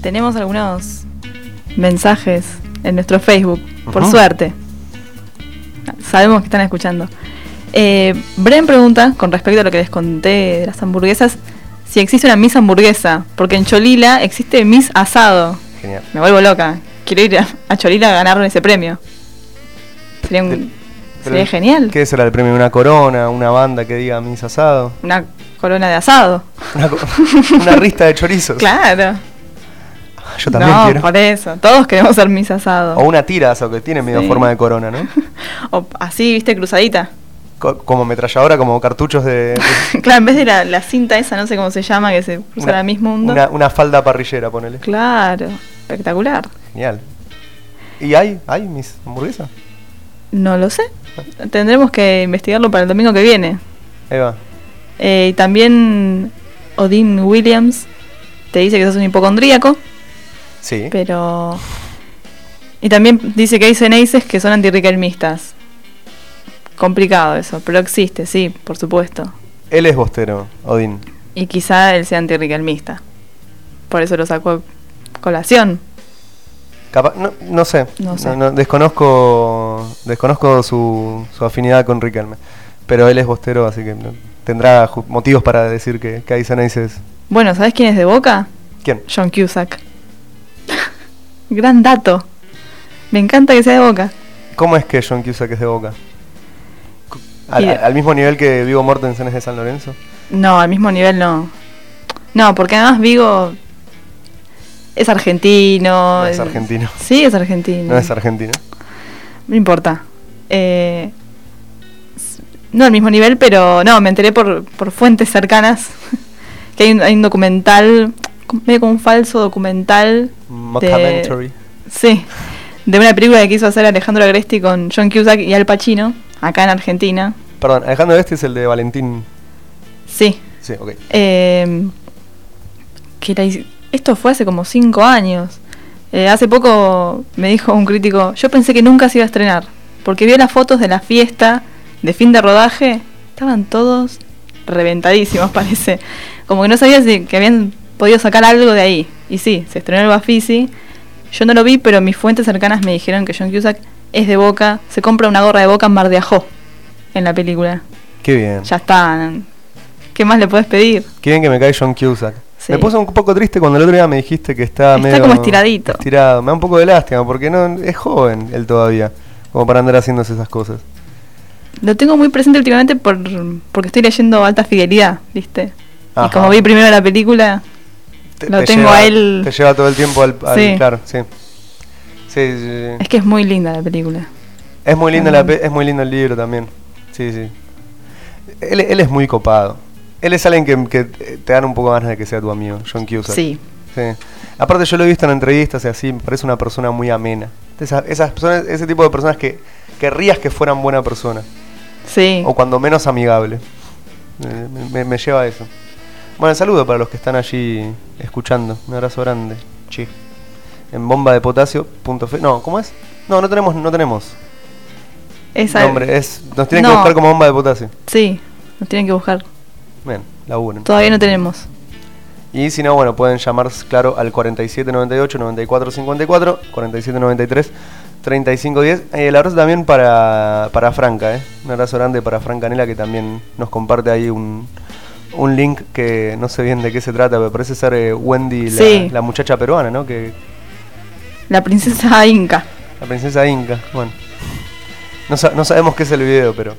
[SPEAKER 1] Tenemos algunos mensajes en nuestro Facebook, por suerte. Sabemos que están escuchando. Eh, Bren pregunta, con respecto a lo que les conté de las hamburguesas, si existe una Miss hamburguesa, porque en Cholila existe Miss asado.
[SPEAKER 2] Genial.
[SPEAKER 1] Me vuelvo loca. Quiero ir a, a Cholila a ganar ese premio. Sería, un- Sería genial.
[SPEAKER 2] ¿Qué será el premio? ¿Una corona? ¿Una banda que diga mis asado?
[SPEAKER 1] Una corona de asado.
[SPEAKER 2] Una, [laughs] rista de chorizos.
[SPEAKER 1] Claro.
[SPEAKER 2] Yo también
[SPEAKER 1] no,
[SPEAKER 2] quiero.
[SPEAKER 1] por eso. Todos queremos ser Miss asado.
[SPEAKER 2] O una tira asado que tiene medio
[SPEAKER 1] Sí.
[SPEAKER 2] forma de corona, ¿no? [laughs]
[SPEAKER 1] O así, viste, cruzadita.
[SPEAKER 2] Co- como metralladora, como cartuchos de... [laughs]
[SPEAKER 1] claro, en vez de la, la cinta esa, no sé cómo se llama, que se
[SPEAKER 2] una,
[SPEAKER 1] al mismo mundo.
[SPEAKER 2] Una, una falda parrillera, ponele.
[SPEAKER 1] Claro, espectacular.
[SPEAKER 2] Genial. ¿Y hay? ¿Hay mis hamburguesas?
[SPEAKER 1] No lo sé. Tendremos que investigarlo para el domingo que viene.
[SPEAKER 2] Ahí va.
[SPEAKER 1] Eh, y también Odin Williams te dice que sos un hipocondríaco,
[SPEAKER 2] Sí.
[SPEAKER 1] pero... Y también dice que hay ceneices que son antirriquelmistas. Complicado eso, pero existe, sí, por supuesto.
[SPEAKER 2] Él es bostero, Odín.
[SPEAKER 1] Y quizá él sea antirriquelmista. Por eso lo sacó a colación.
[SPEAKER 2] Capa- no, no sé.
[SPEAKER 1] No sé.
[SPEAKER 2] desconozco desconozco su, su afinidad con Riquelme. Pero él es bostero, así que no- tendrá motivos para decir que, que Ceneices.
[SPEAKER 1] Bueno, ¿sabes quién es de Boca?
[SPEAKER 2] ¿Quién?
[SPEAKER 1] John Cusack. [laughs] Gran dato. Me encanta que sea de Boca.
[SPEAKER 2] ¿Cómo es que John Cusack es de Boca? Cu- ¿Al,
[SPEAKER 1] Y-
[SPEAKER 2] al- al mismo nivel que Vigo Mortensen es de San Lorenzo?
[SPEAKER 1] No, al mismo nivel no. No, porque además Vigo es argentino.
[SPEAKER 2] No es argentino.
[SPEAKER 1] Sí, es argentino.
[SPEAKER 2] No es argentino.
[SPEAKER 1] No importa. Eh, no al mismo nivel, pero no, me enteré por, por fuentes cercanas [laughs] que hay un, hay un documental, medio como un falso documental.
[SPEAKER 2] Mockumentary.
[SPEAKER 1] Sí, de una película que quiso hacer Alejandro Agresti con John Cusack y Al Pacino, acá en Argentina.
[SPEAKER 2] Perdón, Alejandro este es el de Valentín.
[SPEAKER 1] Sí.
[SPEAKER 2] Sí, ok.
[SPEAKER 1] Eh, que hice- esto fue hace como cinco años. Eh, hace poco me dijo un crítico, yo pensé que nunca se iba a estrenar, porque vio las fotos de la fiesta de fin de rodaje, estaban todos reventadísimos, [laughs] parece. Como que no sabía si que habían podido sacar algo de ahí. Y sí, se estrenó el Bafisi. Yo no lo vi, pero mis fuentes cercanas me dijeron que John Cusack es de Boca, se compra una gorra de Boca en Mar de Ajó en la película.
[SPEAKER 2] Qué bien.
[SPEAKER 1] Ya está. ¿Qué más le puedes pedir?
[SPEAKER 2] Qué bien que me cae John Cusack.
[SPEAKER 1] Sí.
[SPEAKER 2] Me puse un poco triste cuando el otro día me dijiste que está,
[SPEAKER 1] Está
[SPEAKER 2] medio...
[SPEAKER 1] como estiradito.
[SPEAKER 2] Estirado. Me da un poco de lástima porque no es joven él todavía. Como para andar haciéndose esas cosas.
[SPEAKER 1] Lo tengo muy presente últimamente por, porque estoy leyendo Alta Fidelidad, ¿viste?
[SPEAKER 2] Ajá.
[SPEAKER 1] Y como vi primero la película,
[SPEAKER 2] te,
[SPEAKER 1] Lo
[SPEAKER 2] te
[SPEAKER 1] tengo
[SPEAKER 2] lleva,
[SPEAKER 1] a él.
[SPEAKER 2] Te lleva todo el tiempo al. al-
[SPEAKER 1] Sí.
[SPEAKER 2] Claro, sí. Sí, sí, sí.
[SPEAKER 1] Es que es muy linda la película.
[SPEAKER 2] Es muy lindo la es muy lindo el libro también. Sí, sí. Él, él es muy copado. Él es alguien que, que te dan un poco ganas de que sea tu amigo, John Cusack.
[SPEAKER 1] Sí.
[SPEAKER 2] Sí. Aparte yo lo he visto en entrevistas y así, me parece una persona muy amena. Esas, esas personas, ese tipo de personas que querrías que fueran buena persona.
[SPEAKER 1] Sí.
[SPEAKER 2] O cuando menos amigable. Eh, Me, lleva a eso. Bueno, saludo para los que están allí escuchando. Un abrazo grande. Chi. En bomba de potasio. Punto fe- no, ¿cómo es? No, no tenemos, no tenemos
[SPEAKER 1] Esa-
[SPEAKER 2] nombre. Es, nos tienen
[SPEAKER 1] No.
[SPEAKER 2] que buscar como bomba de potasio.
[SPEAKER 1] Sí, nos tienen que buscar.
[SPEAKER 2] Bien, laburen.
[SPEAKER 1] Todavía no tenemos.
[SPEAKER 2] Y si no, bueno, pueden llamar, claro, al 4798 9454, 4793 3510. Eh, el abrazo también para, para Franca, ¿eh? Un abrazo grande para Franca Nela que también nos comparte ahí un, un link que no sé bien de qué se trata, pero parece ser eh, Wendy, la,
[SPEAKER 1] Sí.
[SPEAKER 2] la muchacha peruana, ¿no? Que,
[SPEAKER 1] La princesa [laughs] Inca.
[SPEAKER 2] la princesa Inca. Bueno, no, sa- no sabemos qué es el video, pero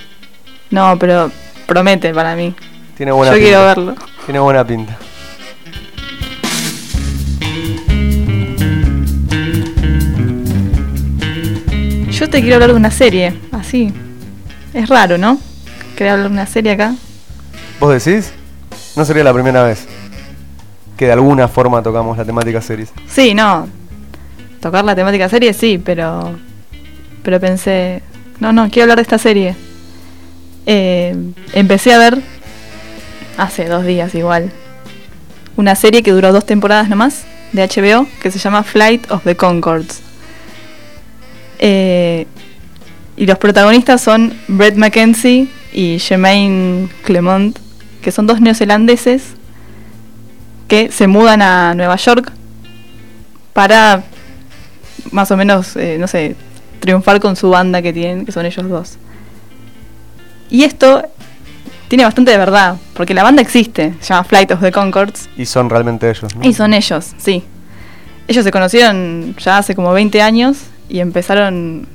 [SPEAKER 1] No, pero promete para mí.
[SPEAKER 2] Tiene buena
[SPEAKER 1] Yo
[SPEAKER 2] pinta.
[SPEAKER 1] quiero verlo.
[SPEAKER 2] Tiene buena pinta.
[SPEAKER 1] Yo te quiero hablar de una serie, así. Es raro, ¿no? Quería hablar de una serie acá.
[SPEAKER 2] ¿Vos decís? No sería la primera vez que de alguna forma tocamos la temática series.
[SPEAKER 1] Sí, no. Tocar la temática serie, sí, pero. Pero pensé. No, no, quiero hablar de esta serie. Eh, empecé a ver. Hace dos días igual. Una serie que duró dos temporadas nomás. De HBO. Que se llama Flight of the Concords. Eh, y los protagonistas son Brett McKenzie y Jermaine Clement. Que son dos neozelandeses que se mudan a Nueva York para más o menos, eh, no sé, triunfar con su banda que tienen, que son ellos dos. Y esto tiene bastante de verdad, porque la banda existe, se llama Flight of the Concords,
[SPEAKER 2] Y son realmente ellos, ¿no?
[SPEAKER 1] y son ellos, sí. Ellos se conocieron ya hace como 20 años y empezaron,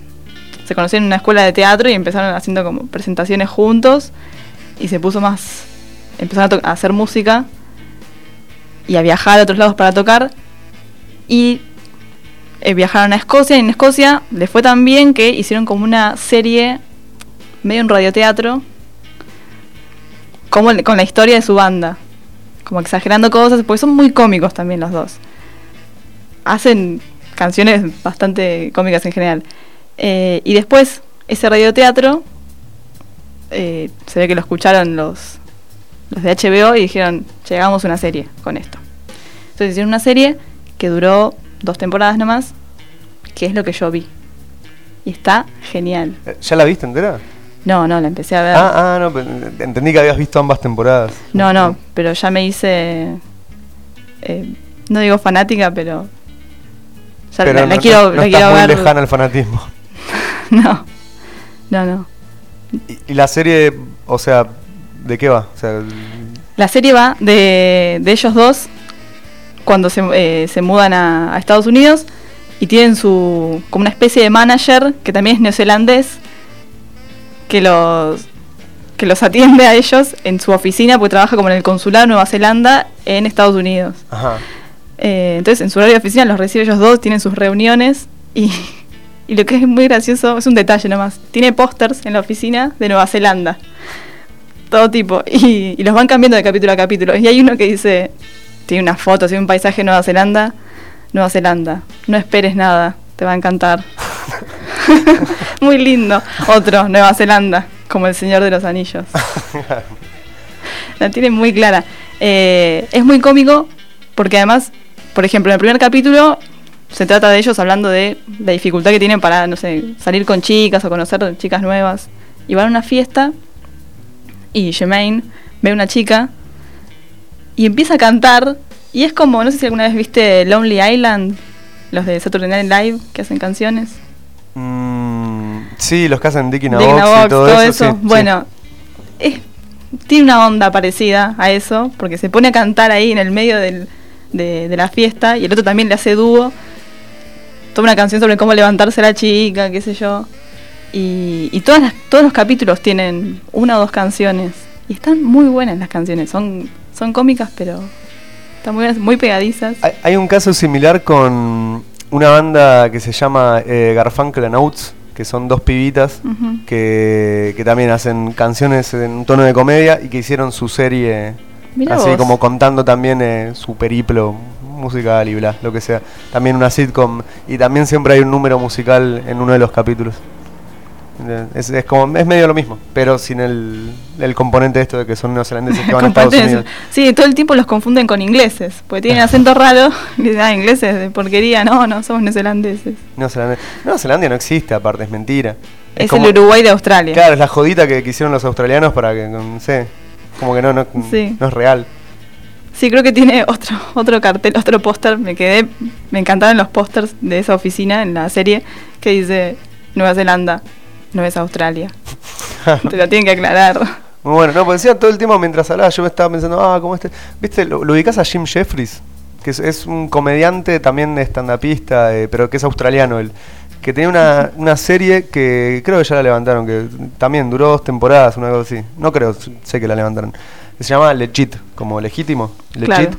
[SPEAKER 1] se conocieron en una escuela de teatro y empezaron haciendo como presentaciones juntos y se puso más, empezaron a, a hacer música y a viajar a otros lados para tocar y eh, viajaron a Escocia y en Escocia les fue tan bien que hicieron como una serie medio en radioteatro como con la historia de su banda como exagerando cosas porque son muy cómicos también los dos hacen canciones bastante cómicas en general Eh, y después ese radioteatro eh, se ve que lo escucharon los los de HBO y dijeron, llegamos a una serie con esto. Entonces hicieron una serie que duró dos temporadas nomás, que es lo que yo vi. Y está genial.
[SPEAKER 2] Eh, ¿Ya la viste entera?
[SPEAKER 1] No, no, la empecé a ver.
[SPEAKER 2] Ah, ah, no, pero entendí que habías visto ambas temporadas.
[SPEAKER 1] no, no, pero ya me hice, eh, no digo fanática, pero ya
[SPEAKER 2] Pero
[SPEAKER 1] la, la
[SPEAKER 2] no,
[SPEAKER 1] quiero,
[SPEAKER 2] no
[SPEAKER 1] la
[SPEAKER 2] estás
[SPEAKER 1] quiero
[SPEAKER 2] muy
[SPEAKER 1] ver.
[SPEAKER 2] lejana al fanatismo. [laughs] [laughs]
[SPEAKER 1] No, no, no.
[SPEAKER 2] ¿Y, y la serie, o sea, de qué va? O sea,
[SPEAKER 1] La serie va de, de ellos dos cuando se, eh, se mudan a, a Estados Unidos y tienen su como una especie de manager que también es neozelandés que los que los atiende a ellos en su oficina porque trabaja como en el consulado de Nueva Zelanda en Estados Unidos.
[SPEAKER 2] ajá.
[SPEAKER 1] Eh, entonces en su horario de oficina los recibe ellos dos, tienen sus reuniones y, [laughs] y lo que es muy gracioso, es un detalle nomás, tiene pósters en la oficina de Nueva Zelanda, todo tipo, y, y los van cambiando de capítulo a capítulo. Y hay uno que dice, tiene unas fotos y un paisaje de Nueva Zelanda, Nueva Zelanda, no esperes nada, te va a encantar. [laughs] [laughs] muy lindo. Otro, Nueva Zelanda, como el Señor de los Anillos. [laughs] La tiene muy clara. Eh, es muy cómico porque además, por ejemplo, en el primer capítulo se trata de ellos hablando de la dificultad que tienen para, no sé, salir con chicas o conocer chicas nuevas. Y van a una fiesta y Jermaine ve a una chica y empieza a cantar y es como, no sé si alguna vez viste Lonely Island, los de Saturday Night Live que hacen canciones.
[SPEAKER 2] Mm, sí, los que hacen Dick a
[SPEAKER 1] Dick
[SPEAKER 2] Box y
[SPEAKER 1] Box,
[SPEAKER 2] todo, eso. sí, sí.
[SPEAKER 1] bueno, es- tiene una onda parecida a eso, porque se pone a cantar ahí en el medio del- de, de la fiesta y el otro también le hace dúo. Toda una canción sobre cómo levantarse la chica, qué sé yo. Y, y todas las- todos los capítulos tienen una o dos canciones. Y están muy buenas las canciones, son, son cómicas, pero Están muy, muy pegadizas.
[SPEAKER 2] Hay, hay un caso similar con una banda que se llama eh, Garfunkel and Oates, que son dos pibitas que, que también hacen canciones en un tono de comedia y que hicieron su serie
[SPEAKER 1] Mirá
[SPEAKER 2] así
[SPEAKER 1] vos.
[SPEAKER 2] como contando también eh, su periplo musical y bla, lo que sea. También una sitcom y también siempre hay un número musical en uno de los capítulos. Es, es como es medio lo mismo, pero sin el, el componente de esto de que son neozelandeses que van a Estados Unidos.
[SPEAKER 1] Sí, todo el tiempo los confunden con ingleses, porque tienen acento [laughs] raro. Y dicen, ah, ingleses de porquería. No, no, somos neozelandeses.
[SPEAKER 2] Neozelande- Nueva Zelanda no existe, aparte, es mentira.
[SPEAKER 1] Es,
[SPEAKER 2] como-
[SPEAKER 1] el Uruguay de Australia.
[SPEAKER 2] Claro, es la jodita que, que hicieron los australianos para que, no sé, como que no, no,
[SPEAKER 1] Sí.
[SPEAKER 2] no es real.
[SPEAKER 1] Sí, creo que tiene otro otro cartel, otro póster. Me quedé, me encantaron los pósters de esa oficina en la serie que dice Nueva Zelanda, no es Australia. [laughs] Te lo tienen que aclarar.
[SPEAKER 2] Muy bueno, no, pues decía todo el tiempo mientras hablaba, yo me estaba pensando, ah, como este. ¿Viste? ¿Lo, lo ubicás a Jim Jeffries? Que es, es un comediante, también estandapista, eh, pero que es australiano él. Que tenía una, [laughs] una serie que creo que ya la levantaron, que también duró dos temporadas, una cosa así. No creo, sé que la levantaron. Que se llama Legit, como legítimo. Legit.
[SPEAKER 1] Claro.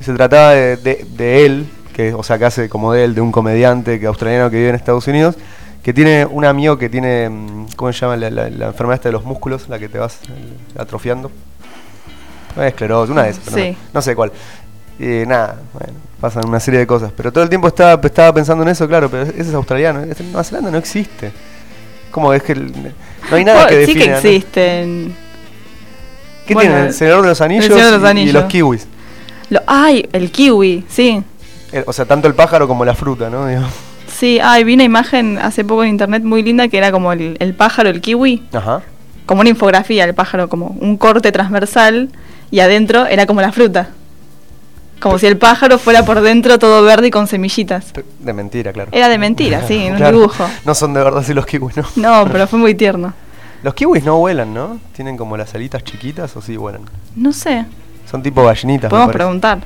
[SPEAKER 2] Se trataba de, de- de él, que, o sea, que hace como de él, de un comediante que australiano que vive en Estados Unidos, que tiene un amigo que tiene, mm, ¿cómo se llama? La, la- la enfermedad esta de los músculos, la que te vas eh, atrofiando. No es esclerosis, una de esas, pero
[SPEAKER 1] Sí.
[SPEAKER 2] no, no sé cuál. Y nada, bueno, pasan una serie de cosas. Pero todo el tiempo estaba, estaba pensando en eso, claro, pero ese es australiano. ese en Nueva Zelanda no existe. ¿Cómo es que el- no hay nada
[SPEAKER 1] Oh,
[SPEAKER 2] que
[SPEAKER 1] sí
[SPEAKER 2] defina?
[SPEAKER 1] que
[SPEAKER 2] ¿no?
[SPEAKER 1] existen.
[SPEAKER 2] ¿Qué
[SPEAKER 1] Bueno,
[SPEAKER 2] tienen? El Señor de los Anillos,
[SPEAKER 1] de los
[SPEAKER 2] y- y,
[SPEAKER 1] Anillos.
[SPEAKER 2] los kiwis.
[SPEAKER 1] Lo, ay, el kiwi, sí.
[SPEAKER 2] Eh, o sea, tanto el pájaro como la fruta, ¿no? Digo.
[SPEAKER 1] Sí, ay, vi una imagen hace poco en internet muy linda que era como el, el pájaro, el kiwi,
[SPEAKER 2] Ajá.
[SPEAKER 1] como una infografía, el pájaro como un corte transversal y adentro era como la fruta. Como si el pájaro fuera por dentro todo verde y con semillitas.
[SPEAKER 2] De mentira, claro.
[SPEAKER 1] Era de mentira, sí, en [laughs] un dibujo.
[SPEAKER 2] No son de verdad así los kiwis, ¿no?
[SPEAKER 1] No, pero fue muy tierno.
[SPEAKER 2] Los kiwis no vuelan, ¿no? Tienen como las alitas chiquitas o sí vuelan.
[SPEAKER 1] No sé,
[SPEAKER 2] Son tipo gallinitas.
[SPEAKER 1] podemos preguntar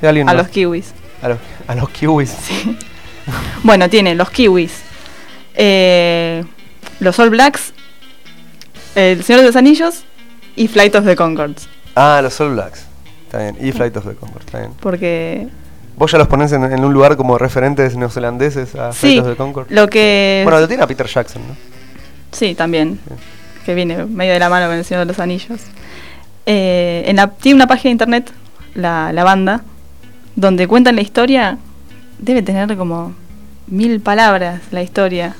[SPEAKER 2] ¿Hay alguien
[SPEAKER 1] a los kiwis.
[SPEAKER 2] a los, a los kiwis.
[SPEAKER 1] Sí. [laughs] Bueno, tiene los kiwis, eh, los All Blacks, el Señor de los Anillos y Flight of the Concords.
[SPEAKER 2] Ah, los All Blacks. Está bien. Y Flight of the Conchords, está bien.
[SPEAKER 1] Porque
[SPEAKER 2] Vos ya los pones en, en un lugar como referentes neozelandeses a
[SPEAKER 1] sí,
[SPEAKER 2] Flight of the Conchords.
[SPEAKER 1] lo que...
[SPEAKER 2] Bueno, lo tiene a Peter Jackson, ¿no?
[SPEAKER 1] Sí, también.
[SPEAKER 2] Sí.
[SPEAKER 1] Que viene medio de la mano con el Señor de los Anillos. Eh, en la- tiene una página de internet, la, la banda, donde cuentan la historia. Debe tener como mil palabras la historia.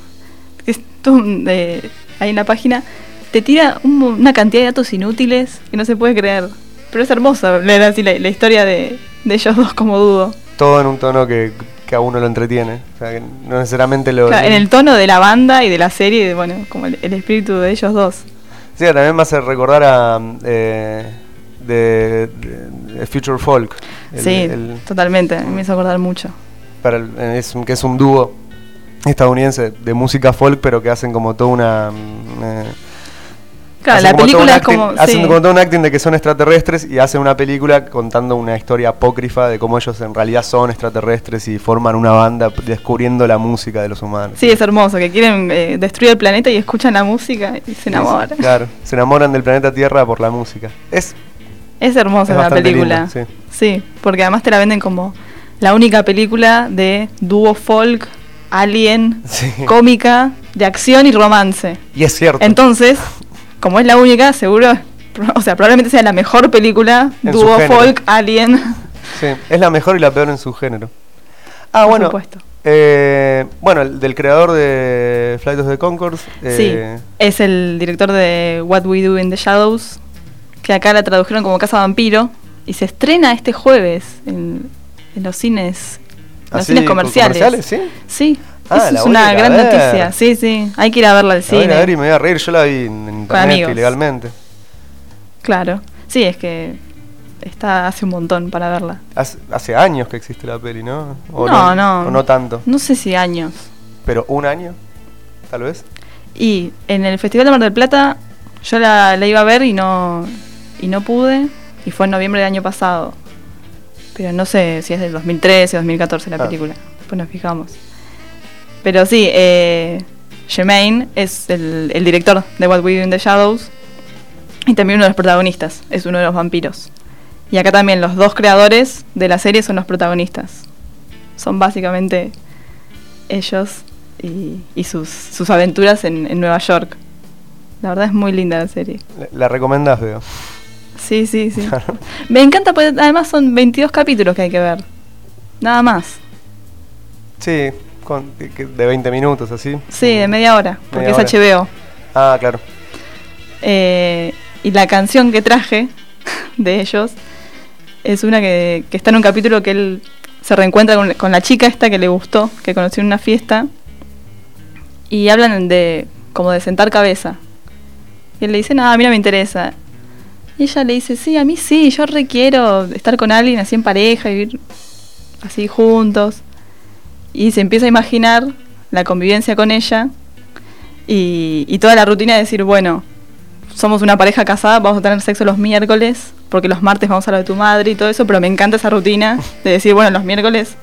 [SPEAKER 1] Es todo eh, hay una página, te tira un una cantidad de datos inútiles que no se puede creer. Pero es hermoso leer así la, la historia de, de ellos dos como dúo.
[SPEAKER 2] Todo en un tono que, que a uno lo entretiene. O sea, que no necesariamente lo...
[SPEAKER 1] Claro, en el tono de la banda y de la serie, de, bueno, como el- el espíritu de ellos dos.
[SPEAKER 2] Sí, también me hace recordar a... eh, de, Future Folk. El-
[SPEAKER 1] sí,
[SPEAKER 2] el-
[SPEAKER 1] totalmente. Me hizo acordar mucho.
[SPEAKER 2] Para el- es, un- que es un dúo estadounidense de música folk, pero que hacen como toda una... mm, eh,
[SPEAKER 1] Claro,
[SPEAKER 2] hacen
[SPEAKER 1] la película es como.
[SPEAKER 2] Hacen
[SPEAKER 1] sí.
[SPEAKER 2] como todo un acting de que son extraterrestres y hacen una película contando una historia apócrifa de cómo ellos en realidad son extraterrestres y forman una banda descubriendo la música de los humanos.
[SPEAKER 1] Sí, es hermoso, que quieren eh, destruir el planeta y escuchan la música y se enamoran.
[SPEAKER 2] Claro, se enamoran del planeta Tierra por la música. Es,
[SPEAKER 1] Es hermosa
[SPEAKER 2] Es
[SPEAKER 1] la película. sí. porque además te la venden como la única película de dúo folk, alien,
[SPEAKER 2] sí.
[SPEAKER 1] cómica, de acción y romance.
[SPEAKER 2] Y es cierto.
[SPEAKER 1] Entonces, como es la única, seguro, [laughs] o sea, probablemente sea la mejor película,
[SPEAKER 2] En
[SPEAKER 1] dúo folk, alien.
[SPEAKER 2] Sí, es la mejor y la peor en su género. Ah,
[SPEAKER 1] por
[SPEAKER 2] bueno.
[SPEAKER 1] supuesto.
[SPEAKER 2] eh, bueno, el del creador de Flight of the Conchords. eh,
[SPEAKER 1] Sí, es el director de What We Do in the Shadows, que acá la tradujeron como Casa Vampiro, y se estrena este jueves en, en los cines, en los cines
[SPEAKER 2] co-
[SPEAKER 1] comerciales.
[SPEAKER 2] ¿sí?
[SPEAKER 1] Sí,
[SPEAKER 2] Ah,
[SPEAKER 1] eso es una gran noticia. Sí, sí, hay que ir a verla al
[SPEAKER 2] La voy a ver y
[SPEAKER 1] cine.
[SPEAKER 2] me voy a reír. Yo la vi en, internet ilegalmente.
[SPEAKER 1] Claro, sí, es que está hace un montón para verla.
[SPEAKER 2] Hace, hace años que existe la peli, ¿no? O
[SPEAKER 1] No, no.
[SPEAKER 2] O no tanto.
[SPEAKER 1] No sé si años.
[SPEAKER 2] Pero un año, tal vez.
[SPEAKER 1] Y en el Festival de Mar del Plata yo la, la iba a ver y no, y no pude. Y fue en noviembre del año pasado. Pero no sé si es del 2013 o 2014 la
[SPEAKER 2] Ah.
[SPEAKER 1] película. Después nos fijamos. Pero sí, eh, Jermaine es el, el director de What We Do in the Shadows. Y también uno de los protagonistas. Es uno de los vampiros. Y acá también los dos creadores de la serie son los protagonistas. Son básicamente ellos y, sus, sus, aventuras en, Nueva York. La verdad es muy linda la serie.
[SPEAKER 2] La, recomendás, veo.
[SPEAKER 1] Sí, sí, sí. Me encanta, porque además son 22 capítulos que hay que ver. Nada más.
[SPEAKER 2] Sí, con, de 20 minutos, así.
[SPEAKER 1] Sí, de media hora, porque es HBO.
[SPEAKER 2] Ah, claro.
[SPEAKER 1] Eh, y la canción que traje [laughs] de ellos es una que, está en un capítulo que él se reencuentra con, la chica esta que le gustó, que conoció en una fiesta, y hablan de como de sentar cabeza. Y él le dice, no, a mí no me interesa. Y ella le dice, sí, a mí sí, yo requiero estar con alguien así en pareja, vivir así juntos. Y se empieza a imaginar la convivencia con ella y, y toda la rutina de decir, bueno, somos una pareja casada, vamos a tener sexo los miércoles, porque los martes vamos a lo de tu madre y todo eso, pero me encanta esa rutina de decir, bueno, los miércoles,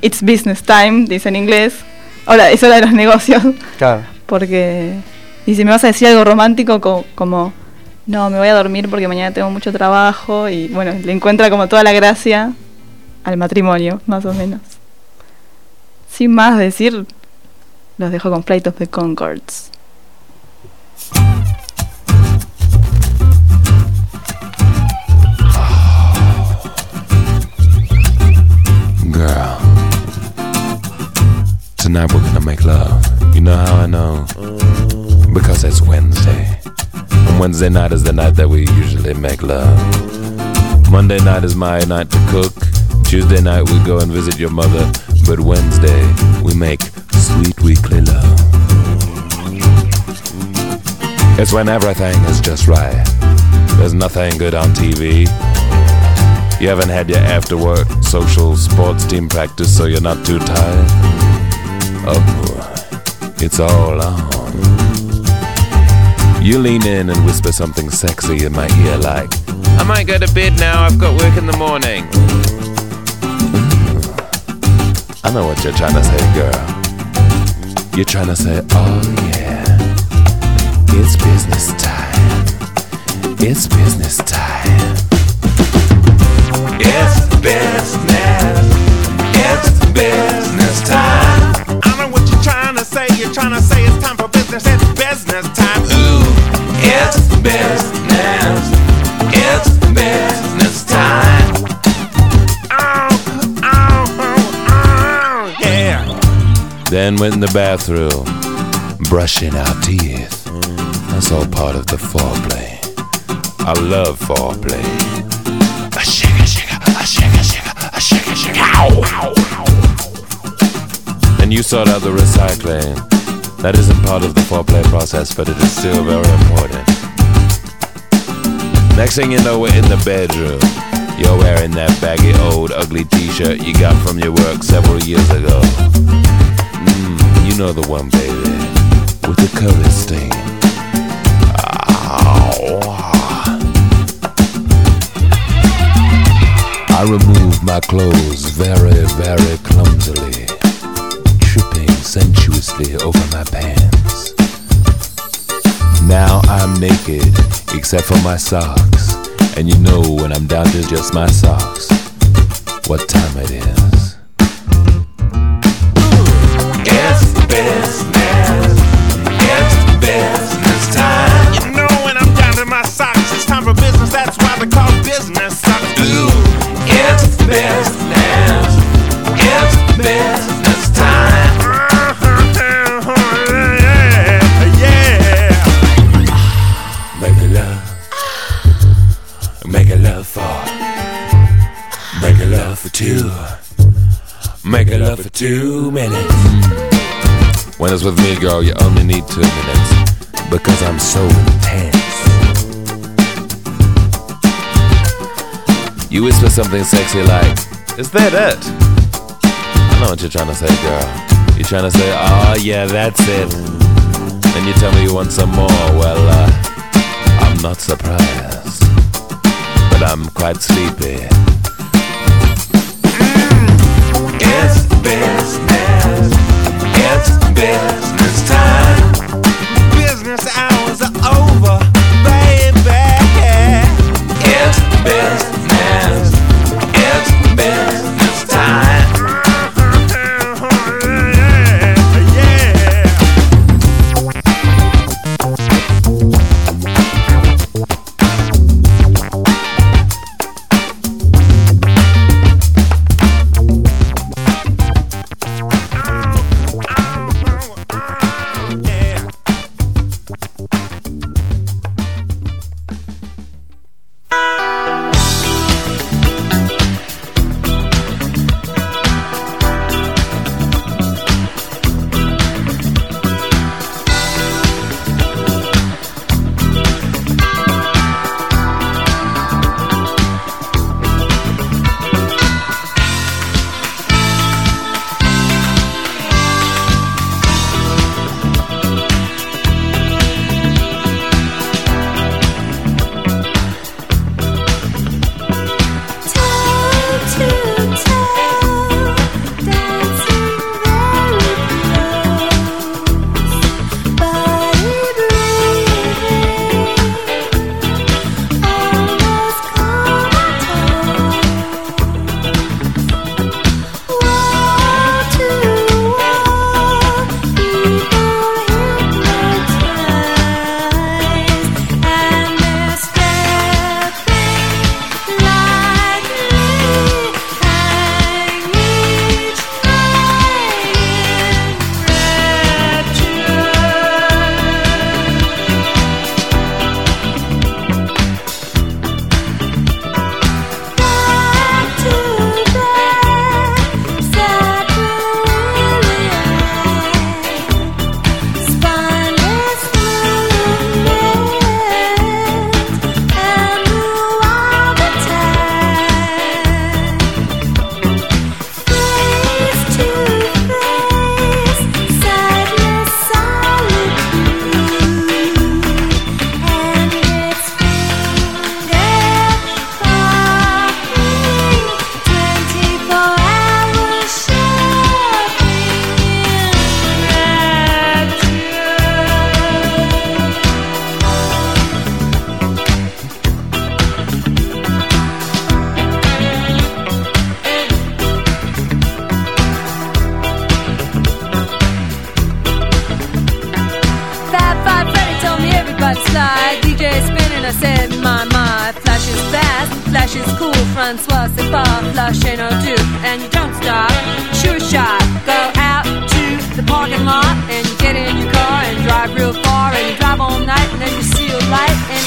[SPEAKER 1] it's business time, dice en inglés. Ahora, es hora de los negocios. Claro. Porque, y si me vas a decir algo romántico como, no, me voy a dormir porque mañana tengo mucho trabajo, y bueno, le encuentra como toda la gracia al matrimonio, más o menos. Sin más decir, los dejo con Flight of the Concords.
[SPEAKER 4] Girl, tonight we're gonna make love. You know how I know? Because it's Wednesday. And Wednesday night is the night that we usually make love. Monday night is my night to cook. Tuesday night we go and visit your mother. But Wednesday we make sweet weekly love. It's when everything is just right. There's nothing good on TV. You haven't had your after work social sports team practice, so you're not too tired. Oh, it's all on. You lean in and whisper something sexy in my ear, like, I might go to bed now, I've got work in the morning. I know what you're trying to say, girl. You're trying to say, oh yeah, it's business time. It's business time. It's business. It's business time. I know what you're trying to say. You're trying to say it's time for business. It's business time. Then went in the bathroom, brushing our teeth. That's all part of the foreplay. I love foreplay. And you sort out the recycling. That isn't part of the foreplay process, but it is still very important. Next thing you know, we're in the bedroom. You're wearing that baggy old ugly t-shirt you got from your work several years ago. Mm, you know the one, baby, with the color stain. I remove my clothes very, very clumsily, tripping sensuously over my pants. Now I'm naked, except for my socks, and you know when I'm down to just my socks, what time it is. Love for two minutes. When it's with me, girl, you only need two minutes. Because I'm so intense. You whisper something sexy like, Is that it? I know what you're trying to say, girl. You're trying to say, Oh, yeah, that's it. Then you tell me you want some more. Well, uh, I'm not surprised. But I'm quite sleepy. Business. It's business time.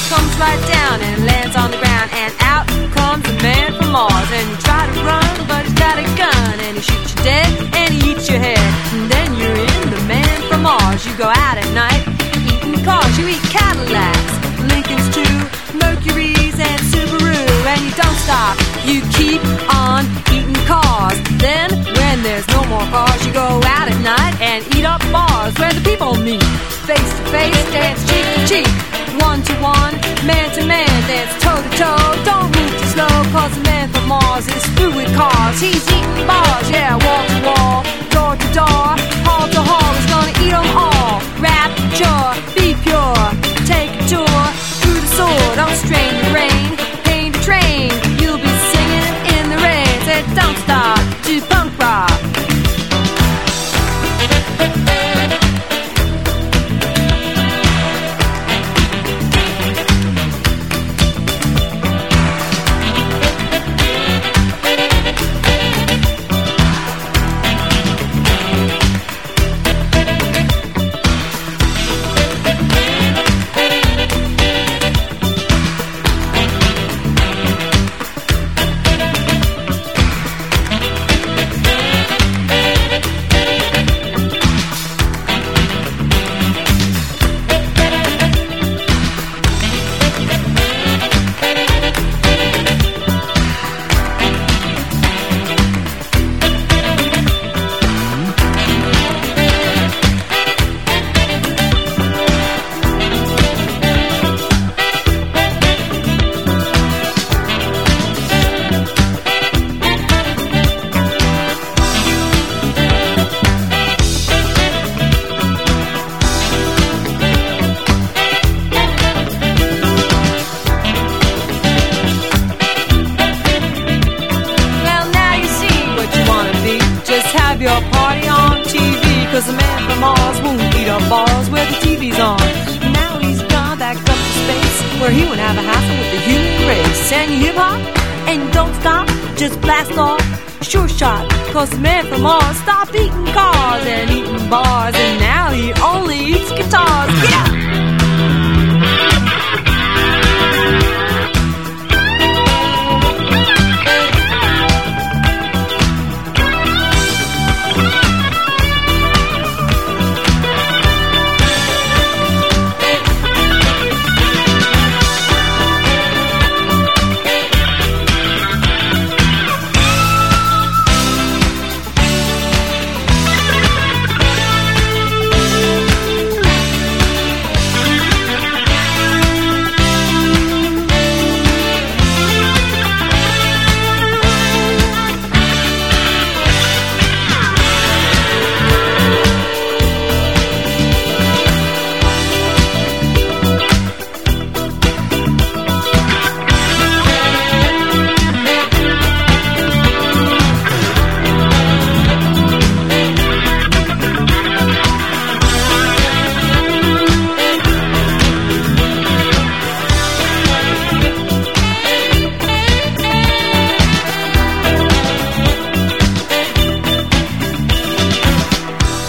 [SPEAKER 5] Comes right down and lands on the ground and out comes a man from Mars and you try to run but he's got a gun and he shoots you dead and he eats your head and then you're in the man from Mars. You go out at night eating cars, you eat Cadillacs, Lincolns too, Mercury's and Subaru and you don't stop. You keep on eating cars. Then when there's no more cars, you go out at night and eat up bars where the people meet. Face to face, dance cheek to cheek. One to one, man to man, dance toe to toe. Don't move too slow, cause the man from Mars is through with cars. He's eating bars, yeah, wall to wall, door to door, hall to hall. He's gonna eat them all. Rapture, Cause man from all stopped eating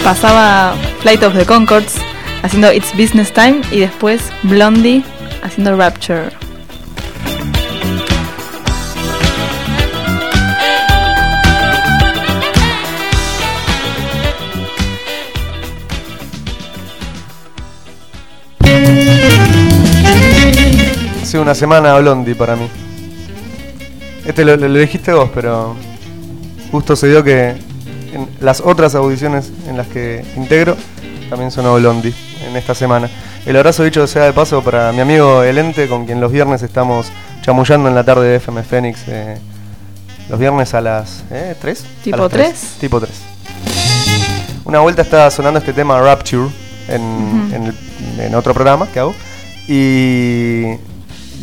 [SPEAKER 1] Pasaba Flight of the Concords haciendo It's Business Time y después Blondie haciendo Rapture.
[SPEAKER 2] Hace una semana Blondie para mí. Este lo, dijiste vos, pero justo se dio que en las otras audiciones en las que integro también sonó Blondie en esta semana. El abrazo dicho sea de paso para mi amigo Elente, con quien los viernes estamos chamullando en la tarde de FM Fénix. eh, los viernes a las ¿eh? 3.
[SPEAKER 1] ¿Tipo tres?
[SPEAKER 2] Tipo 3. Una vuelta estaba sonando este tema Rapture en, en el- en otro programa que hago. Y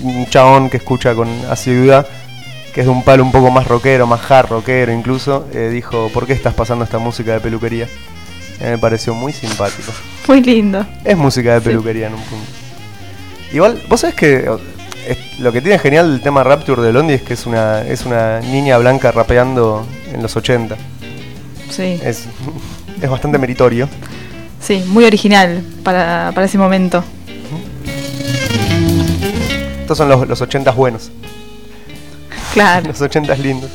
[SPEAKER 2] un chabón que escucha con asiduidad, que es de un palo un poco más rockero, más hard rockero incluso, eh, dijo, ¿por qué estás pasando esta música de peluquería? Eh, me pareció muy simpático.
[SPEAKER 1] Muy lindo.
[SPEAKER 2] Es música de
[SPEAKER 1] Sí.
[SPEAKER 2] peluquería en un punto. Igual, vos sabés que es- lo que tiene genial el tema Rapture de Londi es que es una, es una niña blanca rapeando en los 80.
[SPEAKER 1] Sí,
[SPEAKER 2] Es, [laughs] es bastante meritorio.
[SPEAKER 1] sí, muy original para, para ese momento.
[SPEAKER 2] Estos son los, los 80 buenos,
[SPEAKER 1] Claro. [laughs]
[SPEAKER 2] los 80 lindos.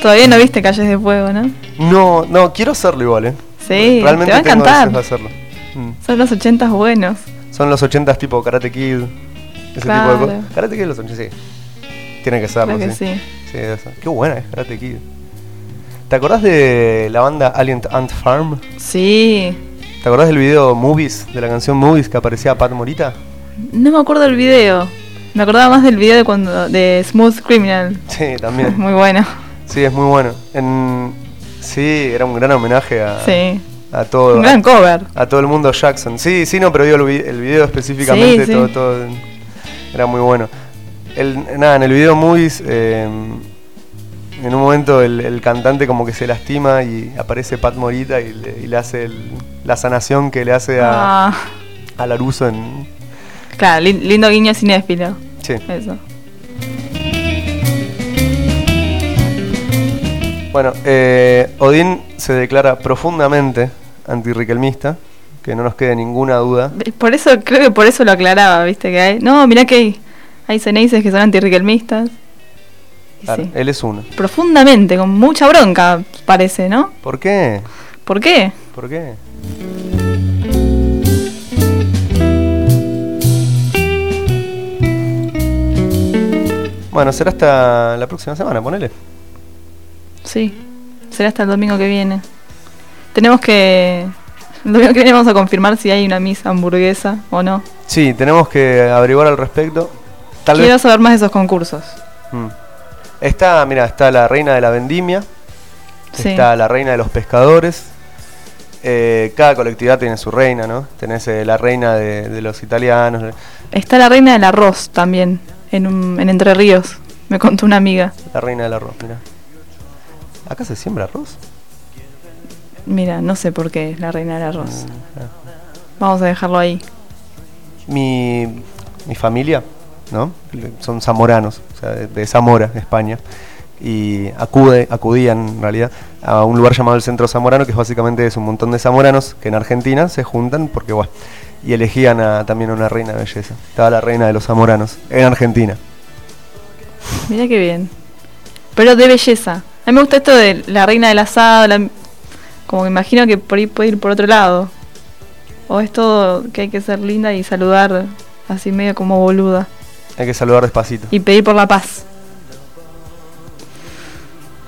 [SPEAKER 1] Todavía no viste Calles de Fuego, ¿no?
[SPEAKER 2] No, no, quiero hacerlo igual, ¿eh?
[SPEAKER 1] Sí,
[SPEAKER 2] Realmente
[SPEAKER 1] te va a
[SPEAKER 2] tengo
[SPEAKER 1] encantar.
[SPEAKER 2] deseos de hacerlo. Mm.
[SPEAKER 1] Son los ochentas buenos.
[SPEAKER 2] Son los 80 tipo Karate Kid, ese
[SPEAKER 1] Claro.
[SPEAKER 2] tipo de cosas. Karate Kid los 80, sí. Tiene que serlo,
[SPEAKER 1] Creo que
[SPEAKER 2] sí.
[SPEAKER 1] sí.
[SPEAKER 2] Sí, eso. Qué buena es Karate Kid. ¿Te acordás de la banda Alien Ant Farm?
[SPEAKER 1] Sí.
[SPEAKER 2] ¿Te acordás del video Movies, de la canción Movies que aparecía Pat Morita?
[SPEAKER 1] No me acuerdo del video. Me acordaba más del video de cuando de Smooth Criminal.
[SPEAKER 2] Sí, también.
[SPEAKER 1] Muy bueno.
[SPEAKER 2] Sí, es muy bueno. En... Sí, era un gran homenaje a,
[SPEAKER 1] Sí.
[SPEAKER 2] a todo.
[SPEAKER 1] Un gran cover.
[SPEAKER 2] a todo el mundo Jackson. Sí, sí, no, pero digo el, el video específicamente,
[SPEAKER 1] Sí, sí.
[SPEAKER 2] Todo, todo era muy bueno. El, nada, en el video Movies, eh, en un momento el, el cantante como que se lastima y aparece Pat Morita y le, y le hace el- la sanación que le hace a,
[SPEAKER 1] Ah,
[SPEAKER 2] a Laruso en...
[SPEAKER 1] claro, lin- lindo guiño cinéfilo.
[SPEAKER 2] Sí.
[SPEAKER 1] Eso.
[SPEAKER 2] Bueno, eh, Odín se declara profundamente antirriquelmista, que no nos quede ninguna duda.
[SPEAKER 1] Por eso, creo que por eso lo aclaraba, viste que hay. No, mirá que hay, hay ceneices que son antirriquelmistas.
[SPEAKER 2] Claro,
[SPEAKER 1] sí.
[SPEAKER 2] Él es uno.
[SPEAKER 1] Profundamente, con mucha bronca, parece, ¿no?
[SPEAKER 2] ¿Por qué?
[SPEAKER 1] ¿Por qué?
[SPEAKER 2] ¿Por qué? Bueno, será hasta la próxima semana, ponele.
[SPEAKER 1] Sí, será hasta el domingo que viene. Tenemos que... El domingo que viene vamos a confirmar si hay una misa hamburguesa o no.
[SPEAKER 2] Sí, tenemos que averiguar al respecto. Tal
[SPEAKER 1] Quiero
[SPEAKER 2] vez.
[SPEAKER 1] saber más de esos concursos.
[SPEAKER 2] Mm. Está, mira, está la reina de la vendimia,
[SPEAKER 1] Sí.
[SPEAKER 2] está la reina de los pescadores. Eh, cada colectividad tiene su reina, ¿no? Tenés eh, la reina de, de los italianos,
[SPEAKER 1] Está la reina del arroz también, en, un- en Entre Ríos. Me contó una amiga.
[SPEAKER 2] la reina del arroz, mira. ¿Acá se siembra arroz?
[SPEAKER 1] Mira, no sé por qué es la reina del arroz.
[SPEAKER 2] Mm, ah.
[SPEAKER 1] Vamos a dejarlo ahí.
[SPEAKER 2] mi, mi familia, ¿no? Son zamoranos, o sea, de, de Zamora, España. Y acude, acudían en realidad a un lugar llamado el Centro Zamorano, que es básicamente es un montón de zamoranos que en Argentina se juntan porque, bueno, y elegían a- también a una reina de belleza. Estaba la reina de los zamoranos en Argentina.
[SPEAKER 1] Mira qué bien. Pero de belleza. A mí me gusta esto de la reina del asado. la- como que imagino que por ahí puede ir por otro lado. O es todo que hay que ser linda y saludar así medio como boluda.
[SPEAKER 2] Hay que saludar despacito.
[SPEAKER 1] Y pedir por la paz.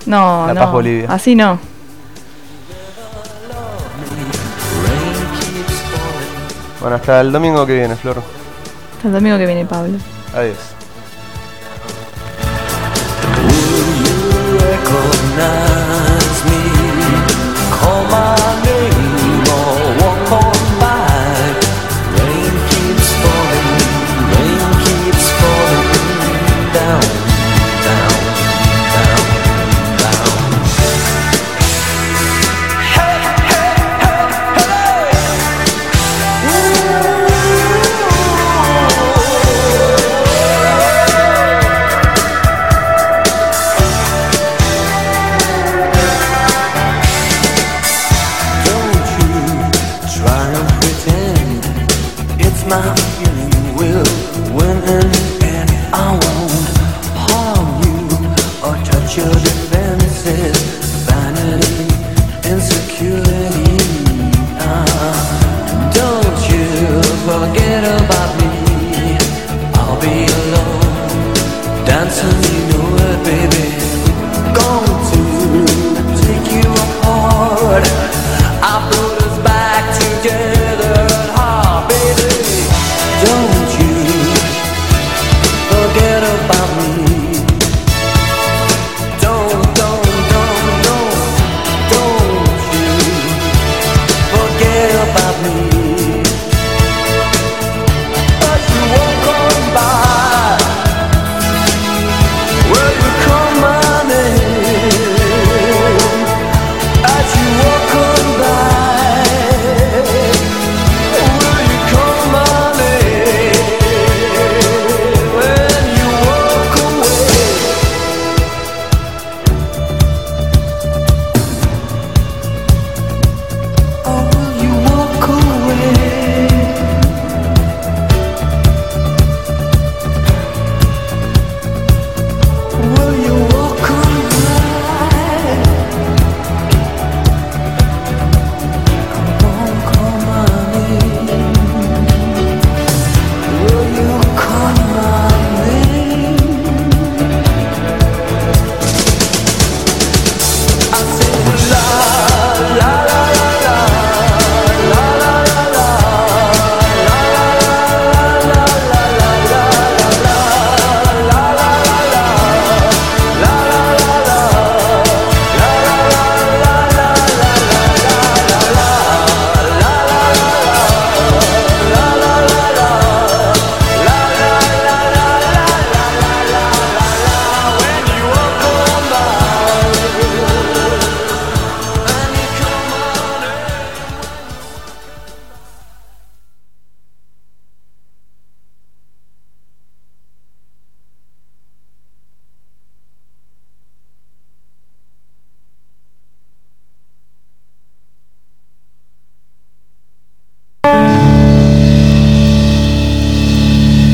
[SPEAKER 1] No,
[SPEAKER 2] La
[SPEAKER 1] no.
[SPEAKER 2] paz Bolivia.
[SPEAKER 1] Así no.
[SPEAKER 2] Bueno, hasta el domingo que viene, Flor.
[SPEAKER 1] Hasta el domingo que viene, Pablo.
[SPEAKER 2] Adiós.